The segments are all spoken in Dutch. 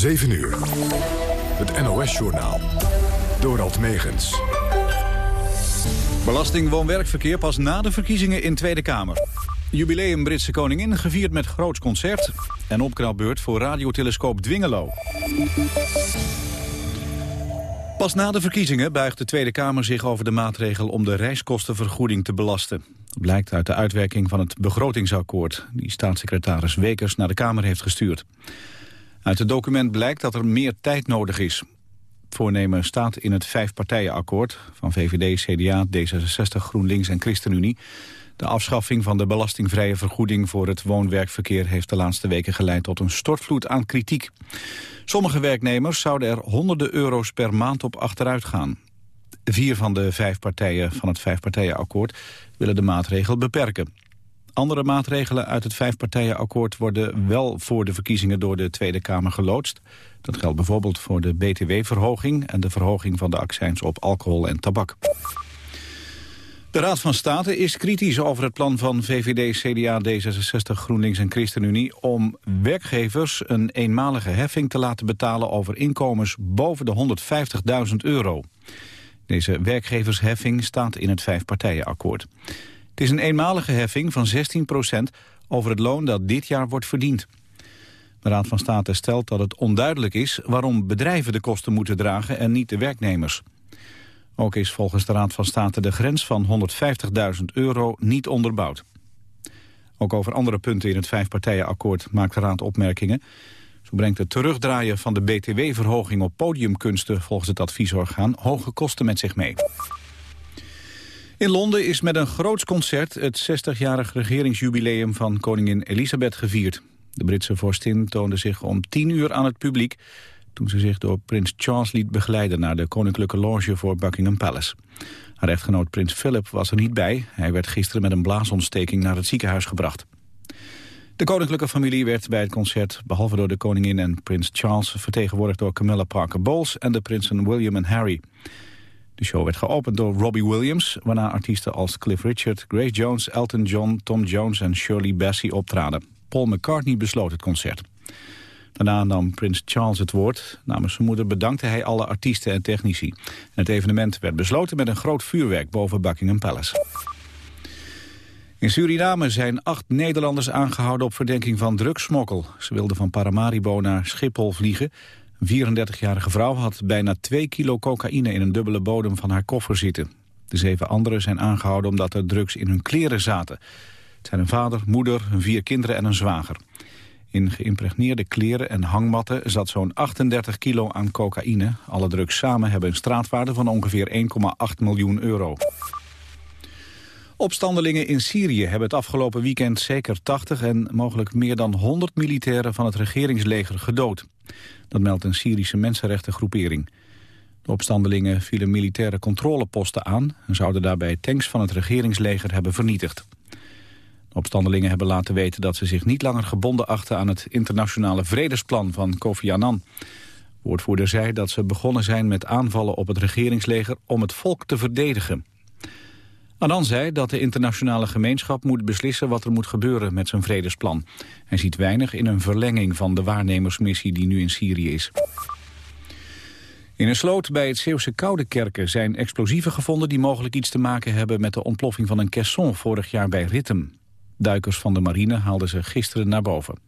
7 uur. Het NOS-journaal. Dorald Megens. Belasting woon-werkverkeer pas na de verkiezingen in Tweede Kamer. Jubileum Britse koningin gevierd met groots concert. En opknapbeurt voor radiotelescoop Dwingelo. Pas na de verkiezingen buigt de Tweede Kamer zich over de maatregel om de reiskostenvergoeding te belasten. Dat blijkt uit de uitwerking van het begrotingsakkoord... die staatssecretaris Wekers naar de Kamer heeft gestuurd. Uit het document blijkt dat er meer tijd nodig is. Het voornemen staat in het vijfpartijenakkoord van VVD, CDA, D66, GroenLinks en ChristenUnie. De afschaffing van de belastingvrije vergoeding voor het woon-werkverkeer heeft de laatste weken geleid tot een stortvloed aan kritiek. Sommige werknemers zouden er honderden euro's per maand op achteruit gaan. Vier van de vijf partijen van het vijfpartijenakkoord willen de maatregel beperken. Andere maatregelen uit het vijfpartijenakkoord worden wel voor de verkiezingen door de Tweede Kamer geloodst. Dat geldt bijvoorbeeld voor de btw-verhoging en de verhoging van de accijns op alcohol en tabak. De Raad van State is kritisch over het plan van VVD, CDA, D66, GroenLinks en ChristenUnie om werkgevers een eenmalige heffing te laten betalen over inkomens boven de 150.000 euro. Deze werkgeversheffing staat in het vijfpartijenakkoord. Het is een eenmalige heffing van 16% over het loon dat dit jaar wordt verdiend. De Raad van State stelt dat het onduidelijk is waarom bedrijven de kosten moeten dragen en niet de werknemers. Ook is volgens de Raad van State de grens van 150.000 euro niet onderbouwd. Ook over andere punten in het vijfpartijenakkoord maakt de Raad opmerkingen. Zo brengt het terugdraaien van de btw-verhoging op podiumkunsten volgens het adviesorgaan hoge kosten met zich mee. In Londen is met een groots concert het 60-jarig regeringsjubileum van koningin Elisabeth gevierd. De Britse vorstin toonde zich om 10 uur aan het publiek toen ze zich door prins Charles liet begeleiden naar de koninklijke loge voor Buckingham Palace. Haar echtgenoot prins Philip was er niet bij. Hij werd gisteren met een blaasontsteking naar het ziekenhuis gebracht. De koninklijke familie werd bij het concert, behalve door de koningin en prins Charles, vertegenwoordigd door Camilla Parker Bowles en de prinsen William en Harry. De show werd geopend door Robbie Williams, waarna artiesten als Cliff Richard, Grace Jones, Elton John, Tom Jones en Shirley Bassey optraden. Paul McCartney besloot het concert. Daarna nam prins Charles het woord. Namens zijn moeder bedankte hij alle artiesten en technici. het evenement werd besloten met een groot vuurwerk boven Buckingham Palace. In Suriname zijn acht Nederlanders aangehouden op verdenking van drugsmokkel. Ze wilden van Paramaribo naar Schiphol vliegen. Een 34-jarige vrouw had bijna 2 kilo cocaïne in een dubbele bodem van haar koffer zitten. De zeven anderen zijn aangehouden omdat er drugs in hun kleren zaten. Het zijn een vader, moeder, vier kinderen en een zwager. In geïmpregneerde kleren en hangmatten zat zo'n 38 kilo aan cocaïne. Alle drugs samen hebben een straatwaarde van ongeveer 1,8 miljoen euro. Opstandelingen in Syrië hebben het afgelopen weekend zeker 80 en mogelijk meer dan 100 militairen van het regeringsleger gedood. Dat meldt een Syrische mensenrechtengroepering. De opstandelingen vielen militaire controleposten aan en zouden daarbij tanks van het regeringsleger hebben vernietigd. De opstandelingen hebben laten weten dat ze zich niet langer gebonden achten aan het internationale vredesplan van Kofi Annan. Woordvoerder zei dat ze begonnen zijn met aanvallen op het regeringsleger om het volk te verdedigen. Annan zei dat de internationale gemeenschap moet beslissen wat er moet gebeuren met zijn vredesplan. Hij ziet weinig in een verlenging van de waarnemersmissie die nu in Syrië is. In een sloot bij het Zeeuwse Koudekerken zijn explosieven gevonden... die mogelijk iets te maken hebben met de ontploffing van een caisson vorig jaar bij Ritten. Duikers van de marine haalden ze gisteren naar boven.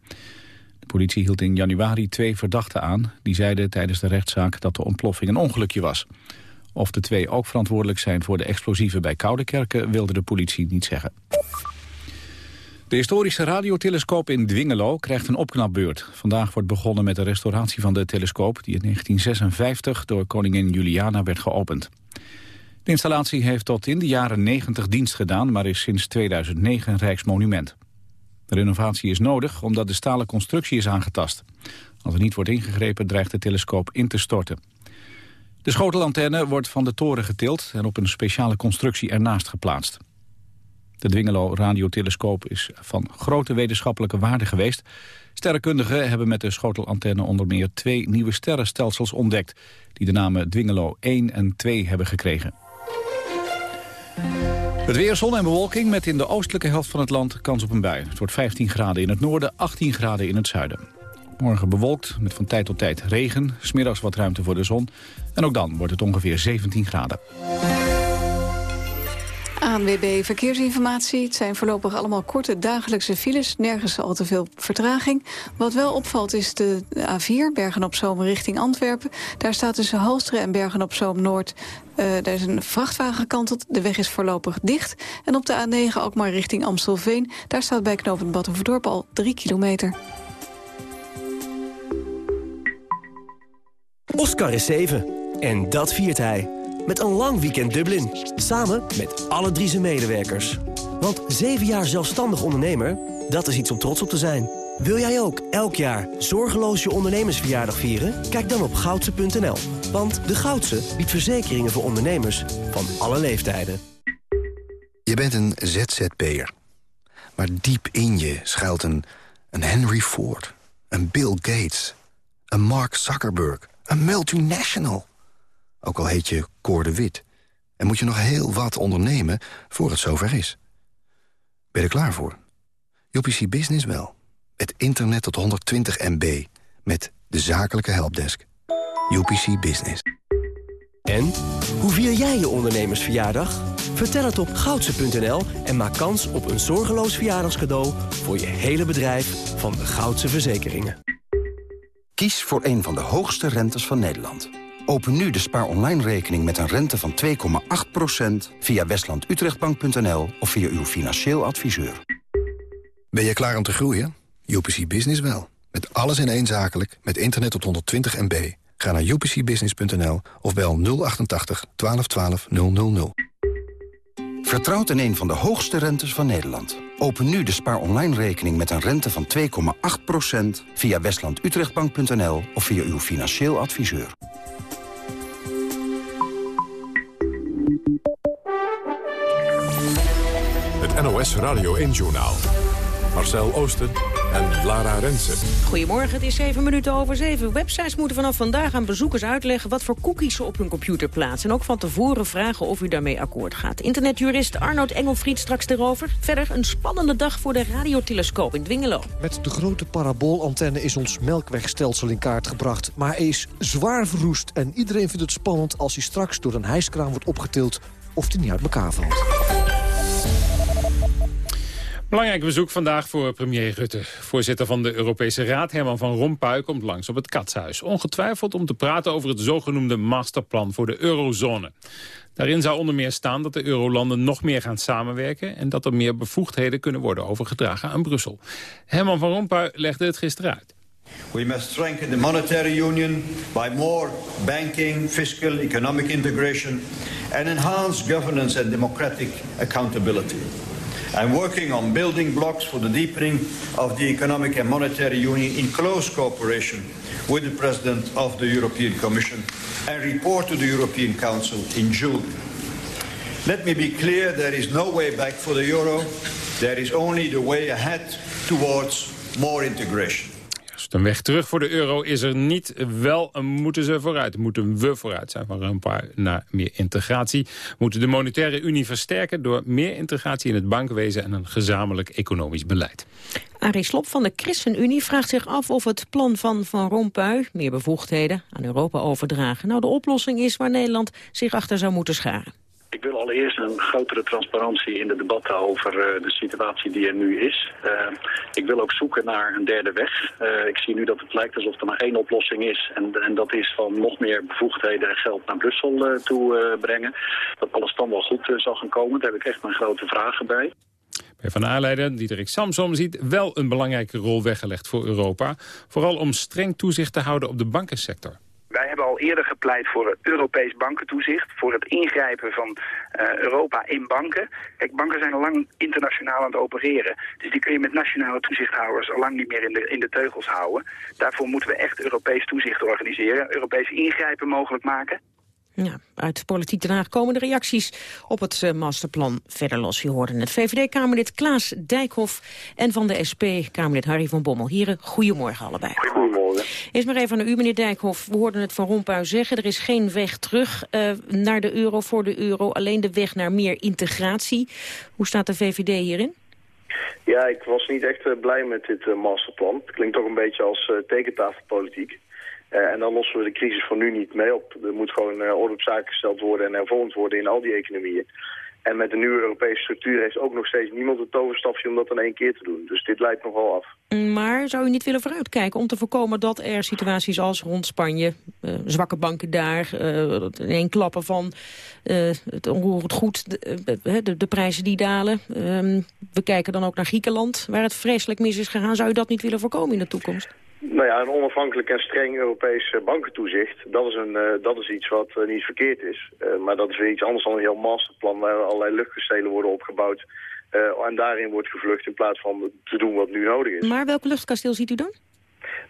De politie hield in januari twee verdachten aan. Die zeiden tijdens de rechtszaak dat de ontploffing een ongelukje was. Of de twee ook verantwoordelijk zijn voor de explosieven bij Koudekerken... wilde de politie niet zeggen. De historische radiotelescoop in Dwingelo krijgt een opknapbeurt. Vandaag wordt begonnen met de restauratie van de telescoop... die in 1956 door koningin Juliana werd geopend. De installatie heeft tot in de jaren 90 dienst gedaan... maar is sinds 2009 een rijksmonument. De renovatie is nodig omdat de stalen constructie is aangetast. Als er niet wordt ingegrepen dreigt de telescoop in te storten. De schotelantenne wordt van de toren getild... en op een speciale constructie ernaast geplaatst. De Dwingelo radiotelescoop is van grote wetenschappelijke waarde geweest. Sterrenkundigen hebben met de schotelantenne onder meer twee nieuwe sterrenstelsels ontdekt... die de namen Dwingelo 1 en 2 hebben gekregen. Het weer, zon en bewolking met in de oostelijke helft van het land kans op een bui. Het wordt 15 graden in het noorden, 18 graden in het zuiden. Morgen bewolkt met van tijd tot tijd regen. Smiddags wat ruimte voor de zon. En ook dan wordt het ongeveer 17 graden. ANWB Verkeersinformatie. Het zijn voorlopig allemaal korte dagelijkse files. Nergens al te veel vertraging. Wat wel opvalt is de A4, Bergen-op-Zoom richting Antwerpen. Daar staat tussen Halsteren en Bergen-op-Zoom-Noord... Uh, daar is een vrachtwagen gekanteld. De weg is voorlopig dicht. En op de A9 ook maar richting Amstelveen. Daar staat bij knooppunt Battenverdorp al 3 kilometer. Oscar is 7. En dat viert hij. Met een lang weekend Dublin. Samen met alle drie zijn medewerkers. Want 7 jaar zelfstandig ondernemer, dat is iets om trots op te zijn. Wil jij ook elk jaar zorgeloos je ondernemersverjaardag vieren? Kijk dan op goudse.nl. Want de Goudse biedt verzekeringen voor ondernemers van alle leeftijden. Je bent een ZZP'er. Maar diep in je schuilt een, een Henry Ford, een Bill Gates, een Mark Zuckerberg, een multinational... Ook al heet je Cor de Wit. En moet je nog heel wat ondernemen voor het zover is. Ben je er klaar voor? UPC Business wel. Met internet tot 120 MB. Met de zakelijke helpdesk. UPC Business. En? Hoe vier jij je ondernemersverjaardag? Vertel het op goudse.nl en maak kans op een zorgeloos verjaardagscadeau... voor je hele bedrijf van de Goudse Verzekeringen. Kies voor een van de hoogste rentes van Nederland. Open nu de Spaar Online rekening met een rente van 2,8% via westlandutrechtbank.nl of via uw financieel adviseur. Ben je klaar om te groeien? UPC Business wel. Met alles in één zakelijk, met internet tot 120 MB. Ga naar upcbusiness.nl of bel 088 1212 000. Vertrouwt in een van de hoogste rentes van Nederland. Open nu de Spaar Online rekening met een rente van 2,8% via westlandutrechtbank.nl of via uw financieel adviseur. NOS Radio 1-journaal. Marcel Oosten en Lara Rensen. Goedemorgen, het is 7 minuten over 7. Websites moeten vanaf vandaag aan bezoekers uitleggen... wat voor cookies ze op hun computer plaatsen. En ook van tevoren vragen of u daarmee akkoord gaat. Internetjurist Arnoud Engelfried straks erover. Verder een spannende dag voor de radiotelescoop in Dwingelo. Met de grote paraboolantenne is ons melkwegstelsel in kaart gebracht. Maar hij is zwaar verroest en iedereen vindt het spannend... als hij straks door een hijskraan wordt opgetild of hij niet uit elkaar valt. Belangrijk bezoek vandaag voor premier Rutte. Voorzitter van de Europese Raad, Herman van Rompuy, komt langs op het Katshuis. Ongetwijfeld om te praten over het zogenoemde masterplan voor de eurozone. Daarin zou onder meer staan dat de eurolanden nog meer gaan samenwerken... en dat er meer bevoegdheden kunnen worden overgedragen aan Brussel. Herman van Rompuy legde het gisteren uit. We must strengthen the monetary union by more banking, fiscal, economic integration... and enhance governance and democratic accountability. I'm working on building blocks for the deepening of the Economic and Monetary Union in close cooperation with the President of the European Commission and report to the European Council in June. Let me be clear, there is no way back for the euro. There is only the way ahead towards more integration. Een weg terug voor de euro is er niet. Wel moeten ze vooruit. Moeten we vooruit zijn van paar naar meer integratie. Moeten de monetaire unie versterken door meer integratie in het bankwezen en een gezamenlijk economisch beleid. Arie Slop van de ChristenUnie vraagt zich af of het plan van Van Rompuy, meer bevoegdheden, aan Europa overdragen, nou de oplossing is waar Nederland zich achter zou moeten scharen. Ik wil allereerst een grotere transparantie in de debatten over uh, de situatie die er nu is. Uh, ik wil ook zoeken naar een derde weg. Uh, ik zie nu dat het lijkt alsof er maar één oplossing is. En, en dat is van nog meer bevoegdheden en geld naar Brussel toe brengen. Dat alles dan wel goed zal gaan komen. Daar heb ik echt mijn grote vragen bij. Bij Van A-leider Diederik Samsom ziet wel een belangrijke rol weggelegd voor Europa. Vooral om streng toezicht te houden op de bankensector. Eerder gepleit voor Europees bankentoezicht, voor het ingrijpen van uh, Europa in banken. Kijk, banken zijn al lang internationaal aan het opereren. Dus die kun je met nationale toezichthouders al lang niet meer in de, in de teugels houden. Daarvoor moeten we echt Europees toezicht organiseren, Europees ingrijpen mogelijk maken. Ja, uit Politiek Den Haag komen de reacties op het uh, masterplan verder los. Je hoorde het VVD-Kamerlid Klaas Dijkhoff en van de SP-Kamerlid Harry van Bommel. Heren, goedemorgen allebei. Goedemorgen. Eerst maar even aan u, meneer Dijkhoff. We hoorden het van Rompuy zeggen, er is geen weg terug uh, naar de euro voor de euro. Alleen de weg naar meer integratie. Hoe staat de VVD hierin? Ja, ik was niet echt uh, blij met dit masterplan. Het klinkt toch een beetje als tekentafelpolitiek. En dan lossen we de crisis van nu niet mee op. Er moet gewoon orde op zaken gesteld worden en hervormd worden in al die economieën. En met de nieuwe Europese structuur heeft ook nog steeds niemand het toverstafje om dat in één keer te doen. Dus dit leidt nogal af. Maar zou u niet willen vooruitkijken om te voorkomen dat er situaties als rond Spanje, uh, zwakke banken daar, uh, in één klappen van het onroerend goed, de, de, de, prijzen die dalen. Ehm, we kijken dan ook naar Griekenland, waar het vreselijk mis is gegaan. Zou u dat niet willen voorkomen in de toekomst? Nou ja, een onafhankelijk en streng Europees bankentoezicht, dat is, een, uh, dat is iets wat uh, niet verkeerd is. Uh, maar dat is weer iets anders dan een heel masterplan waar allerlei luchtkastelen worden opgebouwd. en daarin wordt gevlucht in plaats van te doen wat nu nodig is. Maar welk luchtkasteel ziet u dan?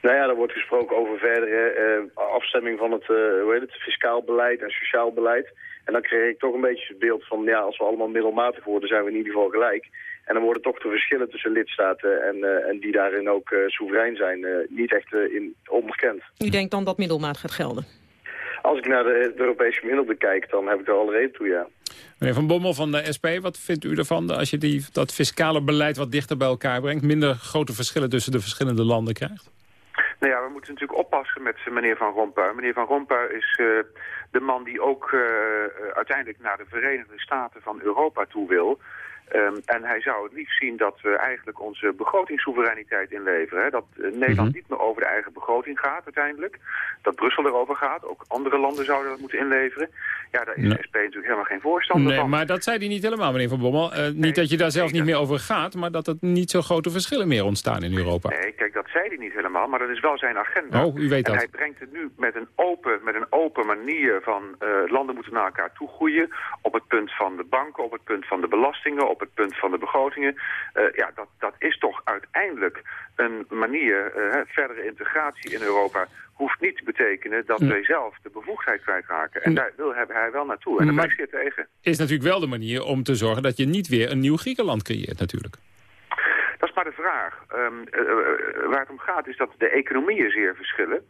Nou ja, er wordt gesproken over verdere afstemming van het, hoe heet het fiscaal beleid en sociaal beleid. En dan kreeg ik toch een beetje het beeld van, ja, als we allemaal middelmatig worden, zijn we in ieder geval gelijk. En dan worden toch de verschillen tussen lidstaten en, uh, en die daarin ook uh, soeverein zijn uh, niet echt in, onbekend. U denkt dan dat middelmaat gaat gelden? Als ik naar de, de Europese gemiddelde kijk, dan heb ik er al reden toe, ja. Meneer Van Bommel van de SP, wat vindt u ervan als je die, dat fiscale beleid wat dichter bij elkaar brengt? Minder grote verschillen tussen de verschillende landen krijgt? Nou ja, we moeten natuurlijk oppassen met meneer Van Rompuy. Meneer Van Rompuy is de man die ook uiteindelijk naar de Verenigde Staten van Europa toe wil... Um, en hij zou het liefst zien dat we eigenlijk onze begrotingssoevereiniteit inleveren. Hè? Dat uh, Nederland mm -hmm. niet meer over de eigen begroting gaat uiteindelijk. Dat Brussel erover gaat. Ook andere landen zouden dat moeten inleveren. Ja, daar is nee. SP natuurlijk helemaal geen voorstander nee, van. maar dat zei hij niet helemaal, meneer Van Bommel. Uh, nee, niet dat je daar zelf niet meer over gaat, maar dat er niet zo grote verschillen meer ontstaan in Europa. Nee, kijk, dat zei hij niet helemaal, maar dat is wel zijn agenda. Oh, u weet dat. En hij brengt het nu met een open, met een open manier van uh, landen moeten naar elkaar toe groeien. Op het punt van de banken, op het punt van de belastingen, op het punt van de begrotingen. Uh, ja, dat, dat is toch uiteindelijk een manier, uh, verdere integratie in Europa hoeft niet te betekenen dat wij zelf de bevoegdheid kwijtraken. En daar wil hij wel naartoe. En daar ben ik zeer tegen. Is natuurlijk wel de manier om te zorgen dat je niet weer een nieuw Griekenland creëert natuurlijk. Maar de vraag. Um, uh, uh, waar het om gaat is dat de economieën zeer verschillen.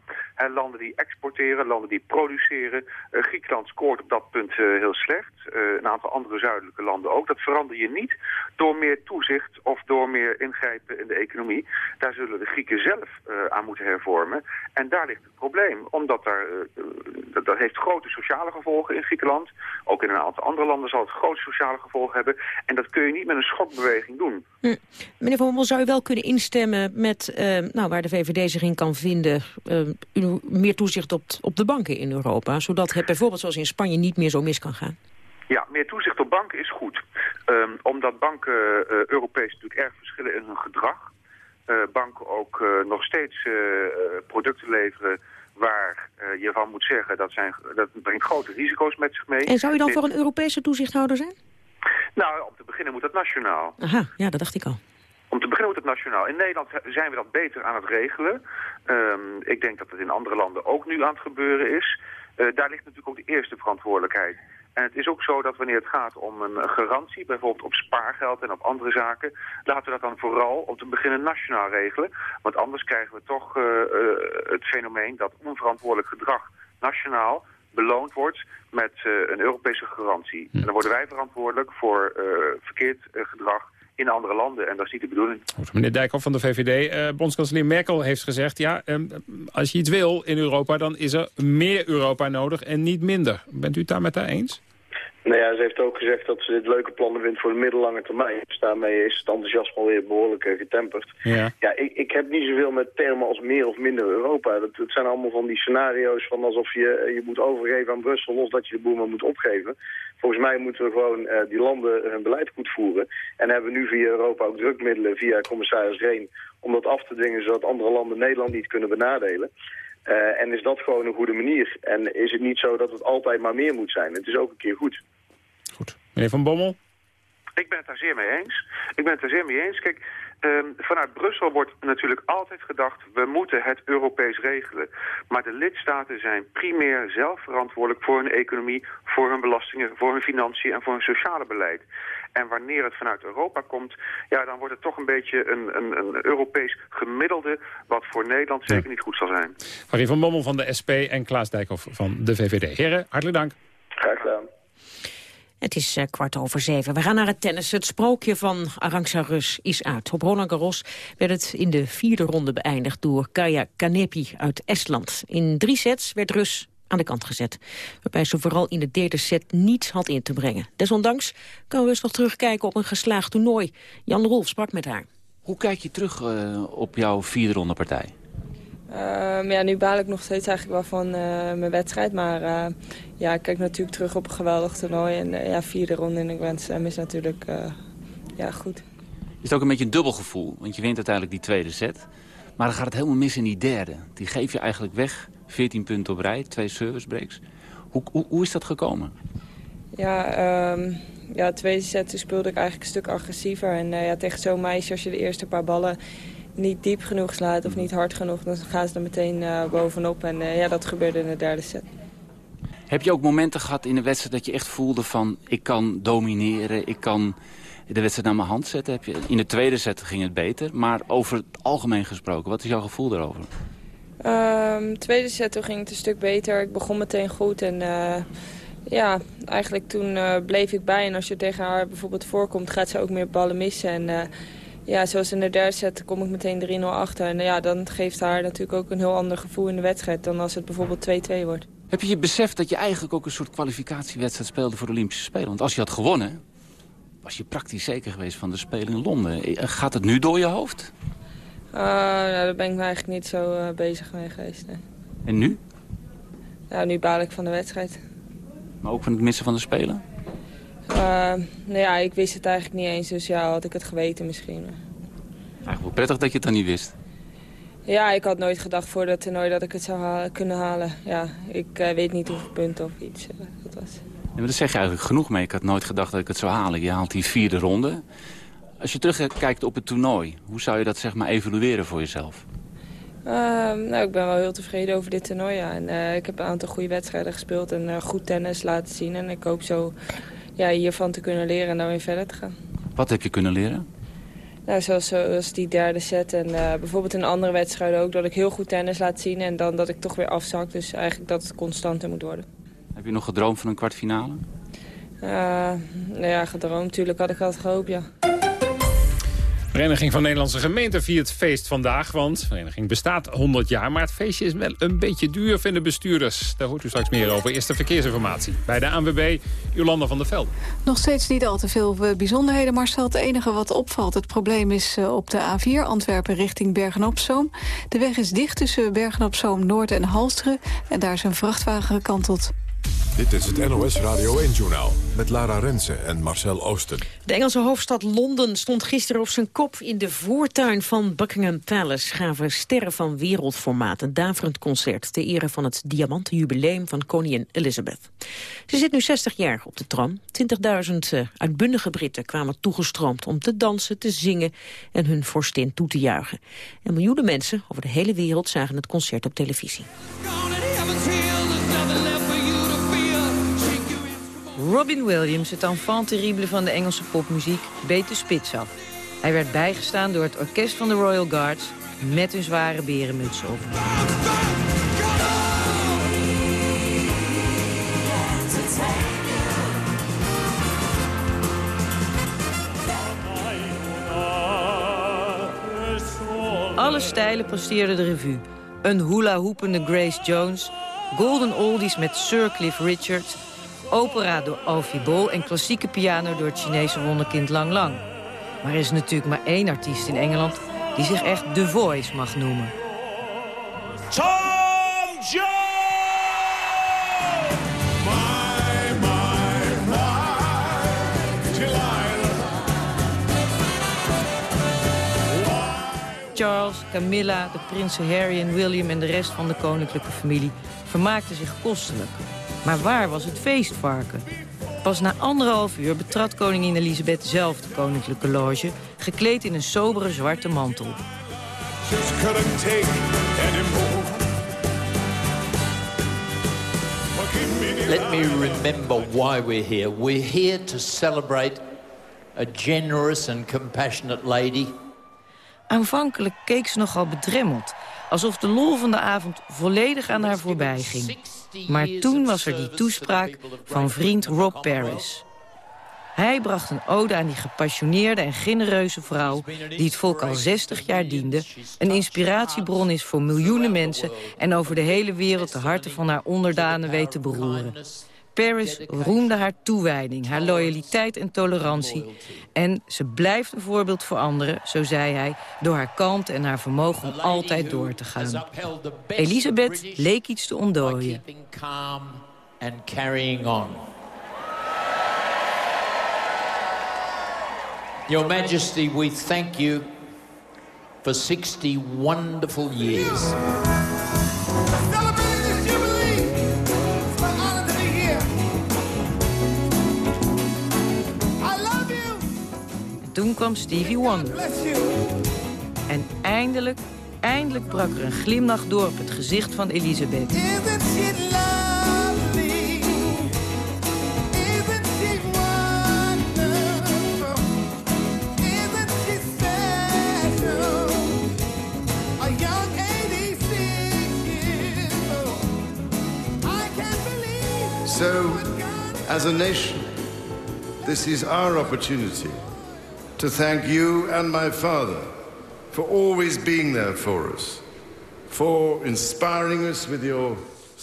Landen die exporteren, landen die produceren. Griekenland scoort op dat punt heel slecht. een aantal andere zuidelijke landen ook. Dat verander je niet door meer toezicht of door meer ingrijpen in de economie. Daar zullen de Grieken zelf aan moeten hervormen. En daar ligt het probleem. Omdat daar, dat, dat heeft grote sociale gevolgen in Griekenland. Ook in een aantal andere landen zal het grote sociale gevolgen hebben. En dat kun je niet met een schokbeweging doen. Hm. Meneer Bommel, zou u wel kunnen instemmen met uh, nou, waar de VVD zich in kan vinden... Uh, meer toezicht op, op de banken in Europa, zodat het bijvoorbeeld zoals in Spanje niet meer zo mis kan gaan? Ja, meer toezicht op banken is goed. Um, omdat banken uh, Europees natuurlijk erg verschillen in hun gedrag. banken ook nog steeds producten leveren waar je van moet zeggen dat, zijn, dat brengt grote risico's met zich mee. En zou u dan voor een Europese toezichthouder zijn? Nou, om te beginnen moet dat nationaal. Aha, ja, dat dacht ik al. Moet het nationaal. In Nederland zijn we dat beter aan het regelen. Um, ik denk dat het in andere landen ook nu aan het gebeuren is. Uh, daar ligt natuurlijk ook de eerste verantwoordelijkheid. En het is ook zo dat wanneer het gaat om een garantie, bijvoorbeeld op spaargeld en op andere zaken, laten we dat dan vooral om te beginnen nationaal regelen. Want anders krijgen we toch uh, uh, het fenomeen dat onverantwoordelijk gedrag nationaal beloond wordt met een Europese garantie. En dan worden wij verantwoordelijk voor verkeerd gedrag in andere landen. En dat is niet de bedoeling. Meneer Dijkhoff van de VVD. Uh, Bondskanselier Merkel heeft gezegd... ja, um, als je iets wil in Europa, dan is er meer Europa nodig en niet minder. Bent u het daar met haar eens? Nou ja, ze heeft ook gezegd dat ze dit leuke plannen vindt voor de middellange termijn. Dus daarmee is het enthousiasme alweer behoorlijk uh, getemperd. Ja, ja ik, ik heb niet zoveel met termen als meer of minder Europa. Dat, dat zijn allemaal van die scenario's van alsof je je moet overgeven aan Brussel... of dat je de boel maar moet opgeven. Volgens mij moeten we gewoon uh, die landen hun beleid goed voeren. En hebben we nu via Europa ook drukmiddelen, via commissaris Reen... om dat af te dwingen zodat andere landen Nederland niet kunnen benadelen. Uh, en is dat gewoon een goede manier? En is het niet zo dat het altijd maar meer moet zijn? Het is ook een keer goed. Goed. Meneer Van Bommel? Ik ben het daar zeer mee eens. Ik ben het daar zeer mee eens. Kijk, um, vanuit Brussel wordt natuurlijk altijd gedacht... we moeten het Europees regelen. Maar de lidstaten zijn primair zelf verantwoordelijk voor hun economie... voor hun belastingen, voor hun financiën en voor hun sociale beleid. En wanneer het vanuit Europa komt, ja, dan wordt het toch een beetje een, een, een Europees gemiddelde... wat voor Nederland zeker ja. niet goed zal zijn. Harry van Bommel van de SP en Klaas Dijkhoff van de VVD. Heren, hartelijk dank. Graag gedaan. Het is uh, kwart over zeven. We gaan naar het tennis. Het sprookje van Arantxa Rus is uit. Op Roland Garros werd het in de vierde ronde beëindigd... door Kaya Kanepi uit Estland. In drie sets werd Rus aan de kant gezet. Waarbij ze vooral in de derde set niets had in te brengen. Desondanks kan Rus nog terugkijken op een geslaagd toernooi. Jan Rolf sprak met haar. Hoe kijk je terug uh, op jouw vierde ronde partij? Uh, ja, nu baal ik nog steeds eigenlijk wel van uh, mijn wedstrijd. Maar uh, ja, ik kijk natuurlijk terug op een geweldig toernooi. En ja, vierde ronde in de Grand Slam is natuurlijk ja, goed. Is het ook een beetje een dubbel gevoel? Want je wint uiteindelijk die tweede set. Maar dan gaat het helemaal mis in die derde. Die geef je eigenlijk weg. 14 punten op rij, twee service breaks. Hoe, hoe, hoe is dat gekomen? Ja, um, ja, de tweede set speelde ik eigenlijk een stuk agressiever. En ja, tegen zo'n meisje, als je de eerste paar ballen niet diep genoeg slaat of niet hard genoeg... dan gaan ze er meteen uh, bovenop. En uh, ja, dat gebeurde in de derde set. Heb je ook momenten gehad in de wedstrijd dat je echt voelde van... ik kan domineren, ik kan de wedstrijd naar mijn hand zetten? Heb je, in de tweede set ging het beter, maar over het algemeen gesproken... wat is jouw gevoel daarover? Um, tweede set ging het een stuk beter. Ik begon meteen goed en... Uh, ja, eigenlijk toen uh, bleef ik bij. En als je tegen haar bijvoorbeeld voorkomt, gaat ze ook meer ballen missen. En uh, ja, zoals in de derde set kom ik meteen 3-0 achter. En ja, dan geeft haar natuurlijk ook een heel ander gevoel in de wedstrijd... dan als het bijvoorbeeld 2-2 wordt. Heb je je beseft dat je eigenlijk ook een soort kwalificatiewedstrijd speelde voor de Olympische Spelen? Want als je had gewonnen, was je praktisch zeker geweest van de Spelen in Londen. Gaat het nu door je hoofd? Nou, daar ben ik me eigenlijk niet zo uh, bezig mee geweest. Nee. En nu? Ja, nu baal ik van de wedstrijd. Maar ook van het missen van de Spelen? Uh, nou ja, ik wist het eigenlijk niet eens, dus ja, had ik het geweten misschien. Eigenlijk wel prettig dat je het dan niet wist. Ja, ik had nooit gedacht voor dat toernooi dat ik het zou halen, kunnen halen. Ja, ik uh, weet niet hoeveel punten of iets uh, dat was. Ja, maar daar zeg je eigenlijk genoeg mee. Ik had nooit gedacht dat ik het zou halen. Je haalt die vierde ronde. Als je terugkijkt op het toernooi, hoe zou je dat zeg maar evalueren voor jezelf? Uh, nou, ik ben wel heel tevreden over dit toernooi. Ja. En, uh, ik heb een aantal goede wedstrijden gespeeld en uh, goed tennis laten zien. En ik hoop zo ja, hiervan te kunnen leren en dan weer verder te gaan. Wat heb je kunnen leren? Nou, zoals, zoals die derde set en bijvoorbeeld in andere wedstrijden ook... dat ik heel goed tennis laat zien en dan dat ik toch weer afzak. Dus eigenlijk dat het constanter moet worden. Heb je nog gedroomd van een kwartfinale? nou ja, gedroomd. Natuurlijk had ik dat gehoopt, ja. Vereniging van Nederlandse Gemeenten viert feest vandaag, want de vereniging bestaat 100 jaar. Maar het feestje is wel een beetje duur, vinden bestuurders. Daar hoort u straks meer over. Eerste verkeersinformatie bij de ANWB, Jolanda van der Veld. Nog steeds niet al te veel bijzonderheden, Marcel. Het enige wat opvalt, het probleem is op de A4, Antwerpen richting Bergen-op-Zoom. De weg is dicht tussen Bergen-op-Zoom Noord en Halsteren. En daar is een vrachtwagen gekanteld. Dit is het NOS Radio 1-journaal met Lara Rensen en Marcel Oosten. De Engelse hoofdstad Londen stond gisteren op zijn kop in de voortuin van Buckingham Palace. Gaven sterren van wereldformaat een daverend concert... ter ere van het diamanten jubileum van koningin Elizabeth. Ze zit nu 60 jaar op de tram. 20.000 uitbundige Britten kwamen toegestroomd om te dansen, te zingen... en hun vorstin toe te juichen. En miljoenen mensen over de hele wereld zagen het concert op televisie. Robin Williams, het enfant terrible van de Engelse popmuziek, beet de spits af. Hij werd bijgestaan door het orkest van de Royal Guards met hun zware berenmutsen op. Alle stijlen presteerden de revue. Een hula-hoepende Grace Jones, golden oldies met Sir Cliff Richard opera door Alfie Bol en klassieke piano door het Chinese wonderkind Lang Lang. Maar er is natuurlijk maar één artiest in Engeland die zich echt The Voice mag noemen. Tom Jones! Charles, Camilla, de prinsen Harry en William en de rest van de koninklijke familie vermaakten zich kostelijk. Maar waar was het feestvarken? Pas na anderhalf uur betrad koningin Elisabeth zelf de koninklijke loge... gekleed in een sobere zwarte mantel. Let me remember why we're here. We're here to celebrate a generous and compassionate lady. Aanvankelijk keek ze nogal bedremmeld, alsof de lol van de avond volledig aan haar voorbij ging. Maar toen was er die toespraak van vriend Rob Paris. Hij bracht een ode aan die gepassioneerde en genereuze vrouw... die het volk al 60 jaar diende, een inspiratiebron is voor miljoenen mensen... en over de hele wereld de harten van haar onderdanen weet te beroeren. Paris roemde haar toewijding, haar loyaliteit en tolerantie. En ze blijft een voorbeeld voor anderen, zo zei hij... door haar kalmte en haar vermogen om altijd door te gaan. Elisabeth leek iets te ontdooien. Your Majesty, we thank you for 60 wonderful years. Toen kwam Stevie Wonder. En eindelijk, eindelijk brak er een glimlach door op het gezicht van Elisabeth. So, as a nation, this is our opportunity to thank you and my father for always being there for us, for inspiring us with your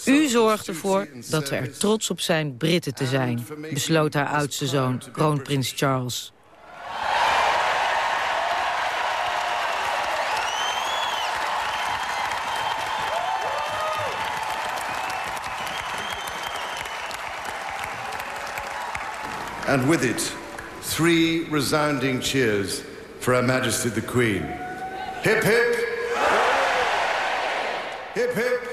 u zorgt ervoor dat we er trots op zijn Britten te zijn, besloot haar oudste zoon, kroonprins Charles. And with it, three resounding cheers for Her Majesty the Queen. Hip hip! Hip hip!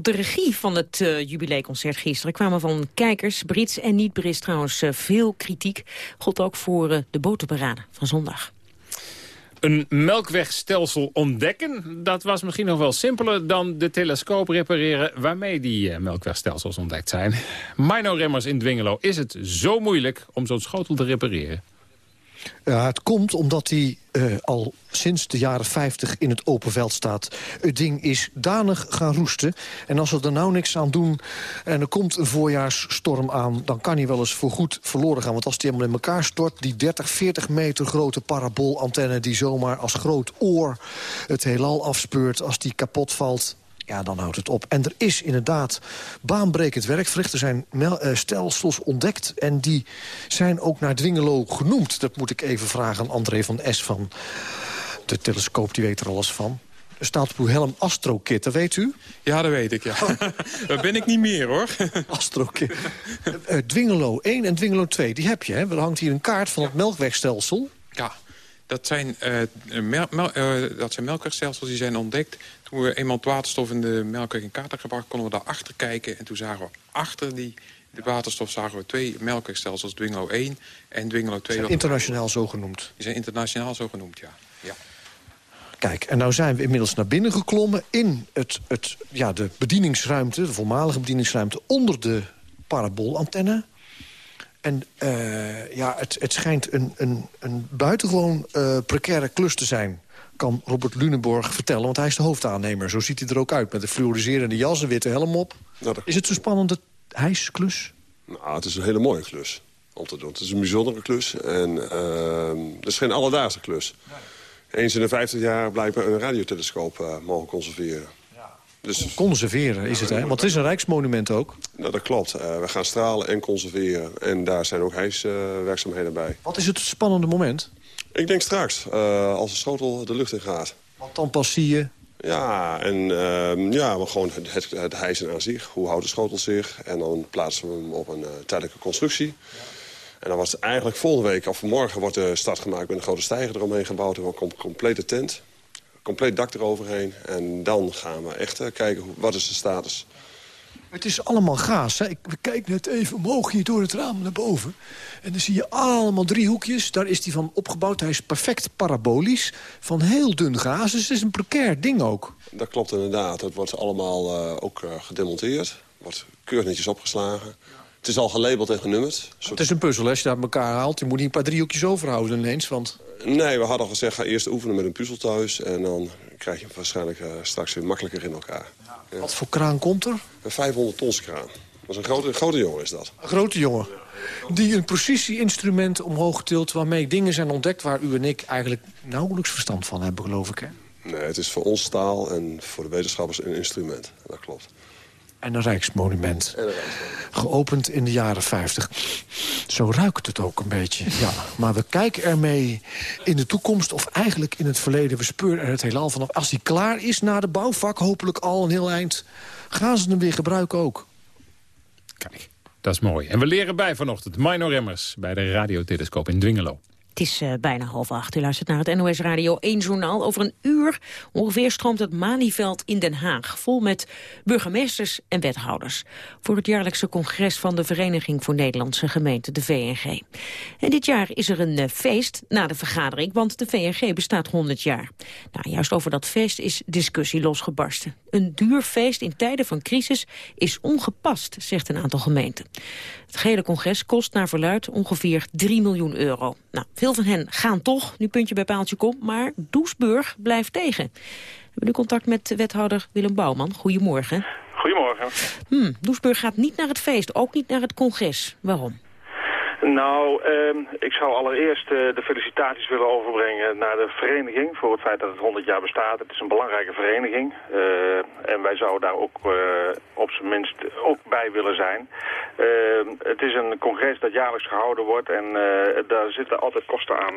Op de regie van het uh, jubileeconcert gisteren kwamen van kijkers, Brits en niet-Brits trouwens, uh, veel kritiek. God ook voor uh, de boterparade van zondag. Een melkwegstelsel ontdekken, dat was misschien nog wel simpeler dan de telescoop repareren waarmee die melkwegstelsels ontdekt zijn. Mino Remmers in Dwingelo, is het zo moeilijk om zo'n schotel te repareren? Ja, het komt omdat hij uh, al sinds de jaren 50 in het open veld staat. Het ding is danig gaan roesten. En als we er nou niks aan doen en er komt een voorjaarsstorm aan... dan kan hij wel eens voorgoed verloren gaan. Want als die helemaal in elkaar stort... die 30, 40 meter grote paraboolantenne die zomaar als groot oor het heelal afspeurt... als die kapot valt, ja, dan houdt het op. En er is inderdaad baanbrekend werk verricht. Er zijn uh, stelsels ontdekt en die zijn ook naar Dwingelo genoemd. Dat moet ik even vragen aan André van S. van de telescoop, die weet er alles van. Er staat op uw helm Astrokit, dat weet u? Ja, dat weet ik, ja. dat ben ik niet meer, hoor. Astrokit. Uh, Dwingelo 1 en Dwingelo 2, die heb je, hè? Er hangt hier een kaart van het melkwegstelsel. Ja, dat zijn, uh, mel mel dat zijn melkwegstelsels die zijn ontdekt toen we eenmaal het waterstof in de melkweg in kaart gebracht... konden we daar achter kijken. En toen zagen we achter die, de waterstof zagen we twee melkwegstelsels. Dwingelo 1 en Dwingelo 2. Zijn internationaal zo genoemd? Die zijn internationaal zo genoemd, ja. ja. Kijk, en nou zijn we inmiddels naar binnen geklommen... in het, het, ja, de bedieningsruimte, de voormalige bedieningsruimte... onder de paraboolantenne. En uh, ja, het, het schijnt een, een, een buitengewoon uh, precaire klus te zijn kan Robert Lunenborg vertellen. Want hij is de hoofdaannemer. Zo ziet hij er ook uit. Met een fluoriserende jas, een witte helm op. Is het zo spannend, het hijsklus? Nou, het is een hele mooie klus om te doen. Het is een bijzondere klus. En uh, het is geen alledaagse klus. Nee. Eens in de 50 jaar blijkbaar een radiotelescoop uh, mogen conserveren. Ja. Dus, conserveren is het, hè? Want het is een rijksmonument ook. Nou, dat klopt. Uh, we gaan stralen en conserveren. En daar zijn ook hijswerkzaamheden bij. Wat is het spannende moment? Ik denk straks, uh, als de schotel de lucht in gaat. Want dan pas zie je... Ja, en uh, ja, maar gewoon het, het, het, hijsen aan zich. Hoe houdt de schotel zich? En dan plaatsen we hem op een uh, tijdelijke constructie. En dan was het eigenlijk volgende week, of morgen, wordt de start gemaakt... met een grote stijger eromheen gebouwd. Komt een complete tent. Compleet dak eroverheen. En dan gaan we echt uh, kijken, hoe, wat is de status het is allemaal gaas. Hè? Ik kijk net even omhoog hier door het raam naar boven. En dan zie je allemaal driehoekjes. Daar is hij van opgebouwd. Hij is perfect parabolisch. Van heel dun gaas. Dus het is een precair ding ook. Dat klopt inderdaad. Het wordt allemaal uh, ook uh, gedemonteerd. Wordt keurig netjes opgeslagen. Het is al gelabeld en genummerd. Het is een puzzel, als je dat elkaar haalt. Je moet niet een paar driehoekjes overhouden ineens, want... Nee, we hadden al gezegd, ga eerst oefenen met een puzzel thuis... en dan krijg je hem waarschijnlijk uh, straks weer makkelijker in elkaar. Wat voor kraan komt er? Een 500 tons kraan. Dat is een grote, grote jongen is dat. Een grote jongen. Die een precisie-instrument omhoog tilt... waarmee dingen zijn ontdekt waar u en ik eigenlijk nauwelijks verstand van hebben, geloof ik. Hè? Nee, het is voor ons taal en voor de wetenschappers een instrument. Dat klopt. En een rijksmonument. Geopend in de jaren 50. Zo ruikt het ook een beetje. Ja, maar we kijken ermee in de toekomst of eigenlijk in het verleden. We speuren er het heelal vanaf. Als hij klaar is na de bouwvak, hopelijk al een heel eind... gaan ze hem weer gebruiken ook. Kijk, dat is mooi. En we leren bij vanochtend. Mino Remmers bij de radiotelescoop in Dwingelo. Het is uh, bijna half acht. U luistert naar het NOS Radio 1 journaal. Over een uur ongeveer stroomt het Malieveld in Den Haag... vol met burgemeesters en wethouders... voor het jaarlijkse congres van de Vereniging voor Nederlandse Gemeenten, de VNG. En dit jaar is er een uh, feest na de vergadering... want de VNG bestaat 100 jaar. Nou, juist over dat feest is discussie losgebarsten. Een duur feest in tijden van crisis is ongepast, zegt een aantal gemeenten. Het gehele congres kost naar verluid ongeveer 3 miljoen euro. Nou, veel van hen gaan toch, nu puntje bij paaltje komt, maar Doesburg blijft tegen. We hebben nu contact met wethouder Willem Bouwman. Goedemorgen. Goedemorgen. Hmm, Doesburg gaat niet naar het feest, ook niet naar het congres. Waarom? Nou, uh, ik zou allereerst uh, de felicitaties willen overbrengen naar de vereniging voor het feit dat het 100 jaar bestaat. Het is een belangrijke vereniging uh, en wij zouden daar ook uh, op zijn minst ook bij willen zijn. Ehm, het is een congres dat jaarlijks gehouden wordt en daar zitten altijd kosten aan,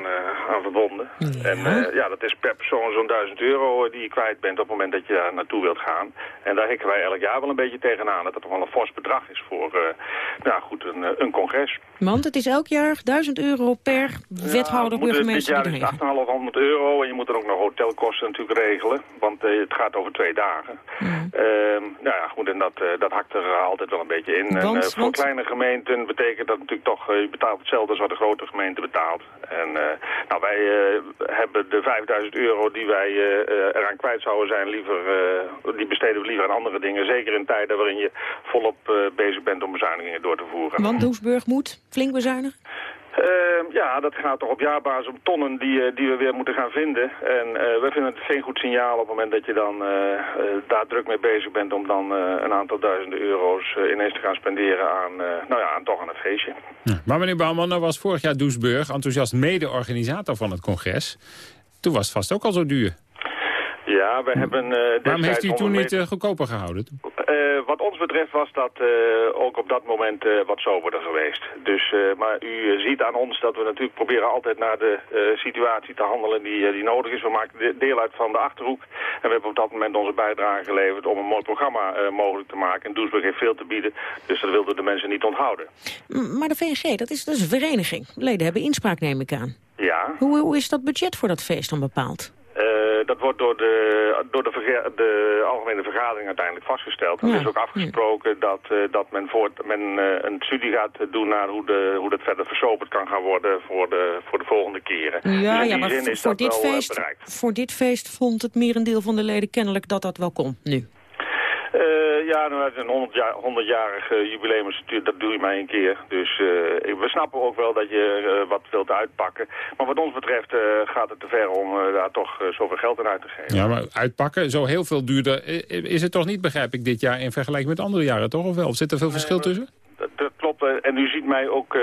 aan verbonden. Ja. En ja, dat is per persoon zo'n 1000 euro die je kwijt bent op het moment dat je daar naartoe wilt gaan. En daar hikken wij elk jaar wel een beetje tegenaan dat het toch wel een fors bedrag is voor nou goed, een, een congres. Want het is elk jaar 1000 euro per wethouder, ja, burgemeester. Dit jaar is het 8,500 euro en je moet er ook nog hotelkosten natuurlijk regelen. Want uh, het gaat over twee dagen. Mm. Uh, nou ja, goed, en dat, uh, dat hakt er altijd wel een beetje in. Want, en want... voor kleine gemeenten betekent dat natuurlijk toch, je betaalt hetzelfde als wat de grote gemeente betaalt. En nou, wij hebben de 5000 euro die wij eraan kwijt zouden zijn, liever, die besteden we liever aan andere dingen. Zeker in tijden waarin je volop bezig bent om bezuinigingen door te voeren. Want Doesburg moet flink bezuinigen? Uh, ja, dat gaat toch op jaarbasis om tonnen die, uh, die we weer moeten gaan vinden. En uh, we vinden het geen goed signaal op het moment dat je dan daar druk mee bezig bent... om dan een aantal duizenden euro's ineens te gaan spenderen aan, nou ja, aan toch aan een feestje. Ja, maar meneer Bouwman, nou was vorig jaar Doesburg enthousiast mede-organisator van het congres. Toen was het vast ook al zo duur. Ja, we hebben... Waarom heeft u toen niet goedkoper gehouden? wat ons betreft was dat ook op dat moment wat soberder geweest. Dus, maar u ziet aan ons dat we natuurlijk proberen altijd naar de situatie te handelen die, die nodig is. We maken deel uit van de Achterhoek. En we hebben op dat moment onze bijdrage geleverd om een mooi programma mogelijk te maken. En Doesburg heeft veel te bieden, dus dat wilden de mensen niet onthouden. Maar de VNG, dat is, dat is een vereniging. Leden hebben inspraak, neem ik aan. Ja. Hoe, hoe is dat budget voor dat feest dan bepaald? Uh, dat wordt door de, door de, de algemene vergadering uiteindelijk vastgesteld. Ja. er is ook afgesproken dat, uh, dat men, voor, men uh, een studie gaat doen naar hoe, de, hoe dat verder versoberd kan gaan worden voor de, voor de volgende keren. Ja, dus ja maar voor dit, feest, voor dit feest vond het merendeel van de leden kennelijk dat dat wel kon, nu. Uh, ja, nou, het is een 100 jaar, 100-jarig uh, jubileum, dat doe je maar één keer. Dus uh, we snappen ook wel dat je wat wilt uitpakken. Maar wat ons betreft gaat het te ver om daar toch zoveel geld in uit te geven. Ja, maar uitpakken, zo heel veel duurder, is het toch niet, begrijp ik, dit jaar in vergelijking met andere jaren, toch? Of wel? Of zit er veel verschil tussen? Dat, dat klopt. En u ziet mij ook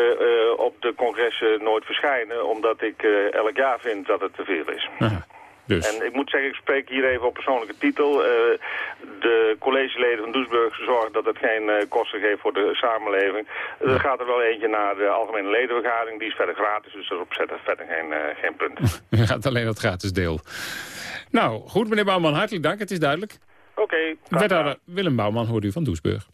op de congressen nooit verschijnen, omdat ik elk jaar vind dat het te veel is. Aha. Dus. En ik moet zeggen, ik spreek hier even op persoonlijke titel. Uh, de collegeleden van Doesburg zorgen dat het geen uh, kosten geeft voor de samenleving. Ja. Er gaat er wel eentje naar de algemene ledenvergadering. Die is verder gratis, dus dat is op verder geen, uh, geen punt. Je gaat alleen dat gratis deel. Nou, goed meneer Bouwman, hartelijk dank. Het is duidelijk. Oké. Okay, Wethouder Willem Bouwman hoort u van Doesburg.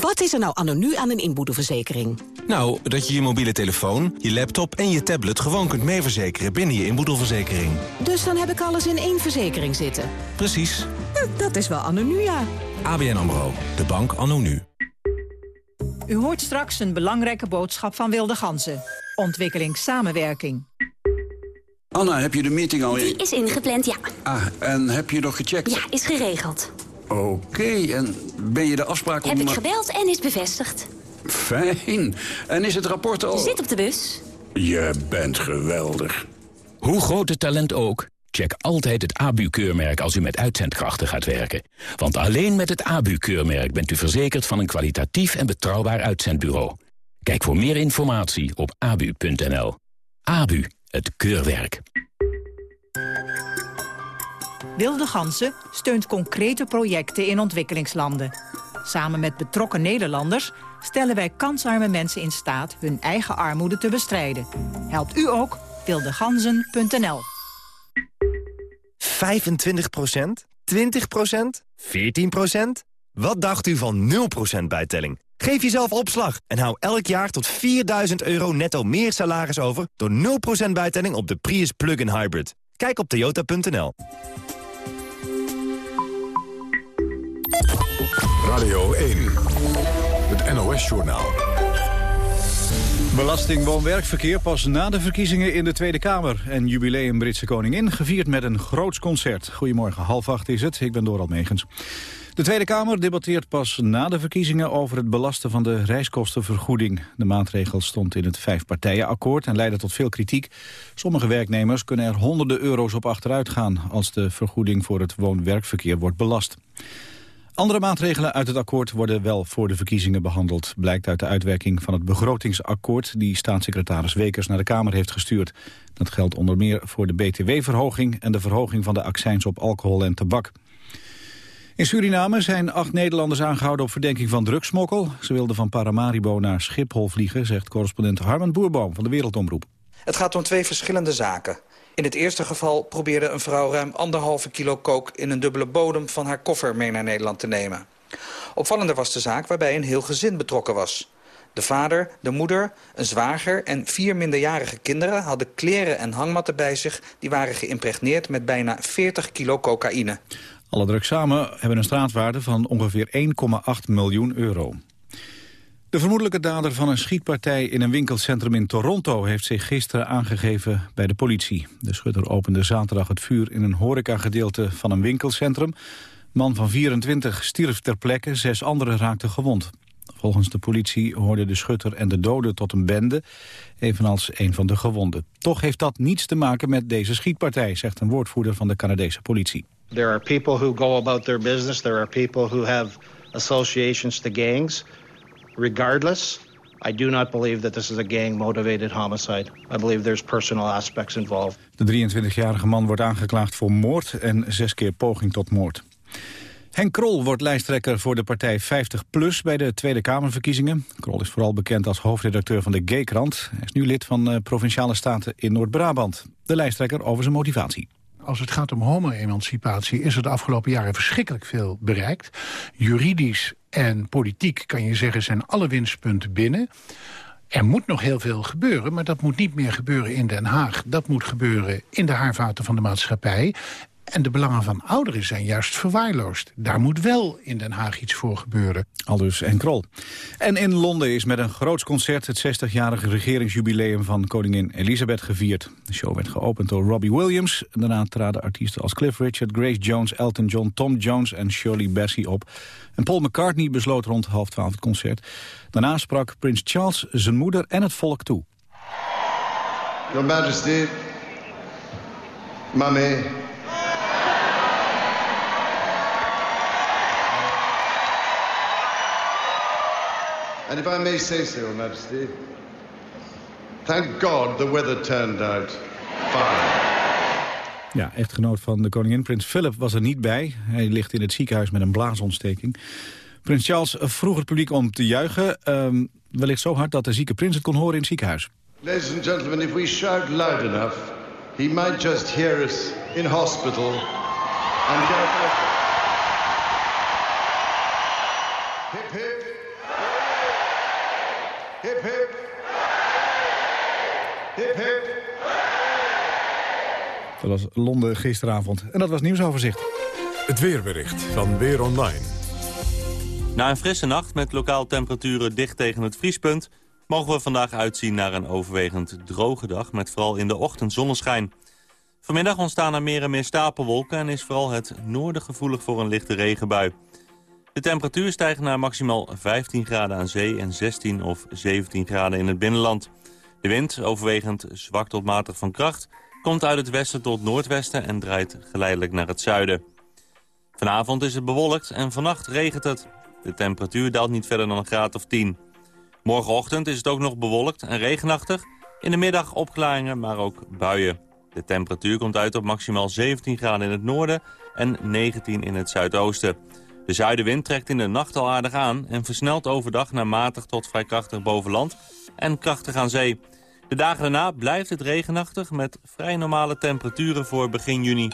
Wat is er nou anno nu aan een inboedelverzekering? Nou, dat je je mobiele telefoon, je laptop en je tablet gewoon kunt meeverzekeren binnen je inboedelverzekering. Dus dan heb ik alles in één verzekering zitten? Precies. Hm, dat is wel anno nu, ja. ABN AMRO, de bank anno nu. U hoort straks een belangrijke boodschap van Wilde Ganzen. Ontwikkelingssamenwerking. Anna, heb je de meeting al... Die is ingepland, ja. Ah, en heb je nog gecheckt? Ja, is geregeld. Oké, en ben je de afspraak om... Heb ik gebeld en is bevestigd. Fijn. En is het rapport al... Zit op de bus. Je bent geweldig. Hoe groot het talent ook, check altijd het ABU-keurmerk als u met uitzendkrachten gaat werken. Want alleen met het ABU-keurmerk bent u verzekerd van een kwalitatief en betrouwbaar uitzendbureau. Kijk voor meer informatie op abu.nl. ABU, het keurwerk. Wilde Gansen steunt concrete projecten in ontwikkelingslanden. Samen met betrokken Nederlanders stellen wij kansarme mensen in staat hun eigen armoede te bestrijden. Helpt u ook? wildeganzen.nl 25% 20% 14% Wat dacht u van 0% bijtelling? Geef jezelf opslag en hou elk jaar tot 4000 euro netto meer salaris over... door 0% bijtelling op de Prius Plug-in Hybrid. Kijk op toyota.nl. Radio 1, het NOS-journaal. Belasting woon-werkverkeer pas na de verkiezingen in de Tweede Kamer. En jubileum Britse koningin gevierd met een groots concert. Goedemorgen, half acht is het. Ik ben Doral Megens. De Tweede Kamer debatteert pas na de verkiezingen over het belasten van de reiskostenvergoeding. De maatregel stond in het vijfpartijenakkoord en leidde tot veel kritiek. Sommige werknemers kunnen er honderden euro's op achteruit gaan als de vergoeding voor het woon-werkverkeer wordt belast. Andere maatregelen uit het akkoord worden wel voor de verkiezingen behandeld. Blijkt uit de uitwerking van het begrotingsakkoord... die staatssecretaris Wekers naar de Kamer heeft gestuurd. Dat geldt onder meer voor de btw-verhoging... en de verhoging van de accijns op alcohol en tabak. In Suriname zijn acht Nederlanders aangehouden op verdenking van drugsmokkel. Ze wilden van Paramaribo naar Schiphol vliegen, zegt correspondent Harmen Boerboom van de Wereldomroep. Het gaat om twee verschillende zaken. In het eerste geval probeerde een vrouw ruim anderhalve kilo kook... in een dubbele bodem van haar koffer mee naar Nederland te nemen. Opvallender was de zaak waarbij een heel gezin betrokken was. De vader, de moeder, een zwager en vier minderjarige kinderen... hadden kleren en hangmatten bij zich... die waren geïmpregneerd met bijna 40 kilo cocaïne. Alle drugs samen hebben een straatwaarde van ongeveer 1,8 miljoen euro. De vermoedelijke dader van een schietpartij in een winkelcentrum in Toronto... heeft zich gisteren aangegeven bij de politie. De schutter opende zaterdag het vuur in een horecagedeelte van een winkelcentrum. Man van 24 stierf ter plekke, zes anderen raakten gewond. Volgens de politie hoorden de schutter en de doden tot een bende, evenals een van de gewonden. Toch heeft dat niets te maken met deze schietpartij, zegt een woordvoerder van de Canadese politie. There are people who go about their business. There are people who have associations to gangs. Regardless, I do not believe that this is a gang-motivated homicide. I believe there's personal aspects involved. De 23-jarige man wordt aangeklaagd voor moord en zes keer poging tot moord. Henk Krol wordt lijsttrekker voor de partij 50PLUS bij de Tweede Kamerverkiezingen. Krol is vooral bekend als hoofdredacteur van de G-krant. Hij is nu lid van eh, Provinciale Staten in Noord-Brabant. De lijsttrekker over zijn motivatie als het gaat om homo-emancipatie... is er de afgelopen jaren verschrikkelijk veel bereikt. Juridisch en politiek, kan je zeggen, zijn alle winstpunten binnen. Er moet nog heel veel gebeuren, maar dat moet niet meer gebeuren in Den Haag. Dat moet gebeuren in de haarvaten van de maatschappij. En de belangen van ouderen zijn juist verwaarloosd. Daar moet wel in Den Haag iets voor gebeuren. Aldus en Krol. En in Londen is met een groots concert het 60-jarige regeringsjubileum van koningin Elisabeth gevierd. De show werd geopend door Robbie Williams. Daarna traden artiesten als Cliff Richard, Grace Jones, Elton John, Tom Jones en Shirley Bassey op. En Paul McCartney besloot rond half twaalf het concert. Daarna sprak prins Charles zijn moeder en het volk toe. Your Majesty, Mummy, And if I may say so, Your Majesty, thank God the weather turned out fine. Ja, echtgenoot van de koningin, prins Philip, was er niet bij. Hij ligt in het ziekenhuis met een blaasontsteking. Prins Charles vroeg het publiek om te juichen. Um, wellicht zo hard dat de zieke prins het kon horen in het ziekenhuis. Ladies and gentlemen, if we shout loud enough... he might just hear us in hospital and get Hip, hip. Hip hip. Hip hip. Dat was Londen gisteravond. En dat was nieuwsoverzicht. Het weerbericht van Weer Online. Na een frisse nacht met lokaal temperaturen dicht tegen het vriespunt... mogen we vandaag uitzien naar een overwegend droge dag... met vooral in de ochtend zonneschijn. Vanmiddag ontstaan er meer en meer stapelwolken... en is vooral het noorden gevoelig voor een lichte regenbui. De temperatuur stijgt naar maximaal 15 graden aan zee... en 16 of 17 graden in het binnenland. De wind, overwegend zwak tot matig van kracht... komt uit het westen tot noordwesten en draait geleidelijk naar het zuiden. Vanavond is het bewolkt en vannacht regent het. De temperatuur daalt niet verder dan een graad of 10. Morgenochtend is het ook nog bewolkt en regenachtig. In de middag opklaringen, maar ook buien. De temperatuur komt uit op maximaal 17 graden in het noorden en 19 in het zuidoosten. De zuidenwind trekt in de nacht al aardig aan... en versnelt overdag naar matig tot vrij krachtig boven land en krachtig aan zee. De dagen daarna blijft het regenachtig met vrij normale temperaturen voor begin juni.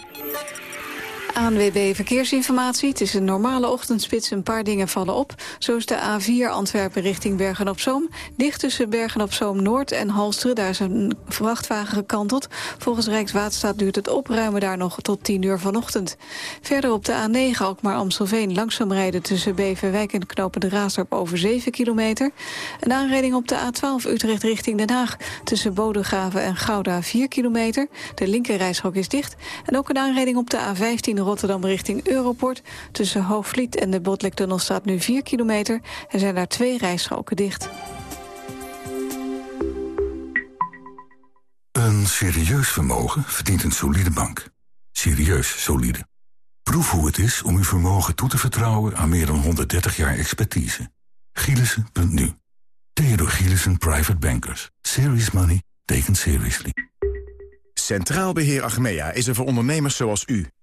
ANWB Verkeersinformatie. Het is een normale ochtendspits. Een paar dingen vallen op. Zo is de A4 Antwerpen richting Bergen-op-Zoom. Dicht tussen Bergen-op-Zoom Noord en Halsteren. Daar is een vrachtwagen gekanteld. Volgens Rijkswaterstaat duurt het opruimen daar nog tot 10 uur vanochtend. Verder op de A9 Alkmaar-Amstelveen langzaam rijden tussen Beverwijk en Knopen de Raasdorp over 7 kilometer. Een aanrijding op de A12 Utrecht richting Den Haag. Tussen Bodegraven en Gouda 4 kilometer. De linkerrijstrook is dicht. En ook een aanrijding op de A15 Rotterdam richting Europort. Tussen Hoogvliet en de Botlektunnel staat nu 4 kilometer. Er zijn daar twee rijstroken dicht. Een serieus vermogen verdient een solide bank. Serieus solide. Proef hoe het is om uw vermogen toe te vertrouwen aan meer dan 130 jaar expertise. Gielissen.nu Theodor Gielissen Private Bankers. Serious money taken seriously. Centraal Beheer Achmea is er voor ondernemers zoals u.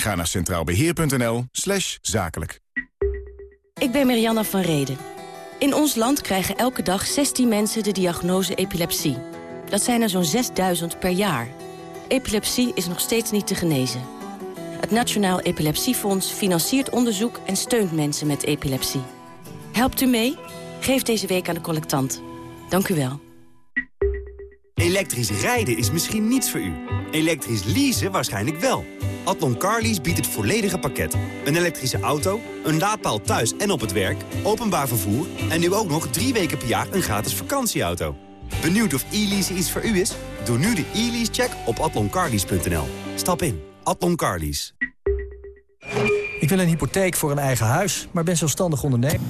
Ga naar centraalbeheer.nl slash zakelijk. Ik ben Marianne van Reden. In ons land krijgen elke dag 16 mensen de diagnose epilepsie. Dat zijn er zo'n 6000 per jaar. Epilepsie is nog steeds niet te genezen. Het Nationaal Epilepsiefonds financiert onderzoek en steunt mensen met epilepsie. Helpt u mee? Geef deze week aan de collectant. Dank u wel. Elektrisch rijden is misschien niets voor u. Elektrisch leasen waarschijnlijk wel. Adlon Carlease biedt het volledige pakket. Een elektrische auto, een laadpaal thuis en op het werk, openbaar vervoer... en nu ook nog drie weken per jaar een gratis vakantieauto. Benieuwd of e-lease iets voor u is? Doe nu de e-lease-check op atloncarlease.nl. Stap in. Adlon Carlease. Ik wil een hypotheek voor een eigen huis, maar ben zelfstandig ondernemer.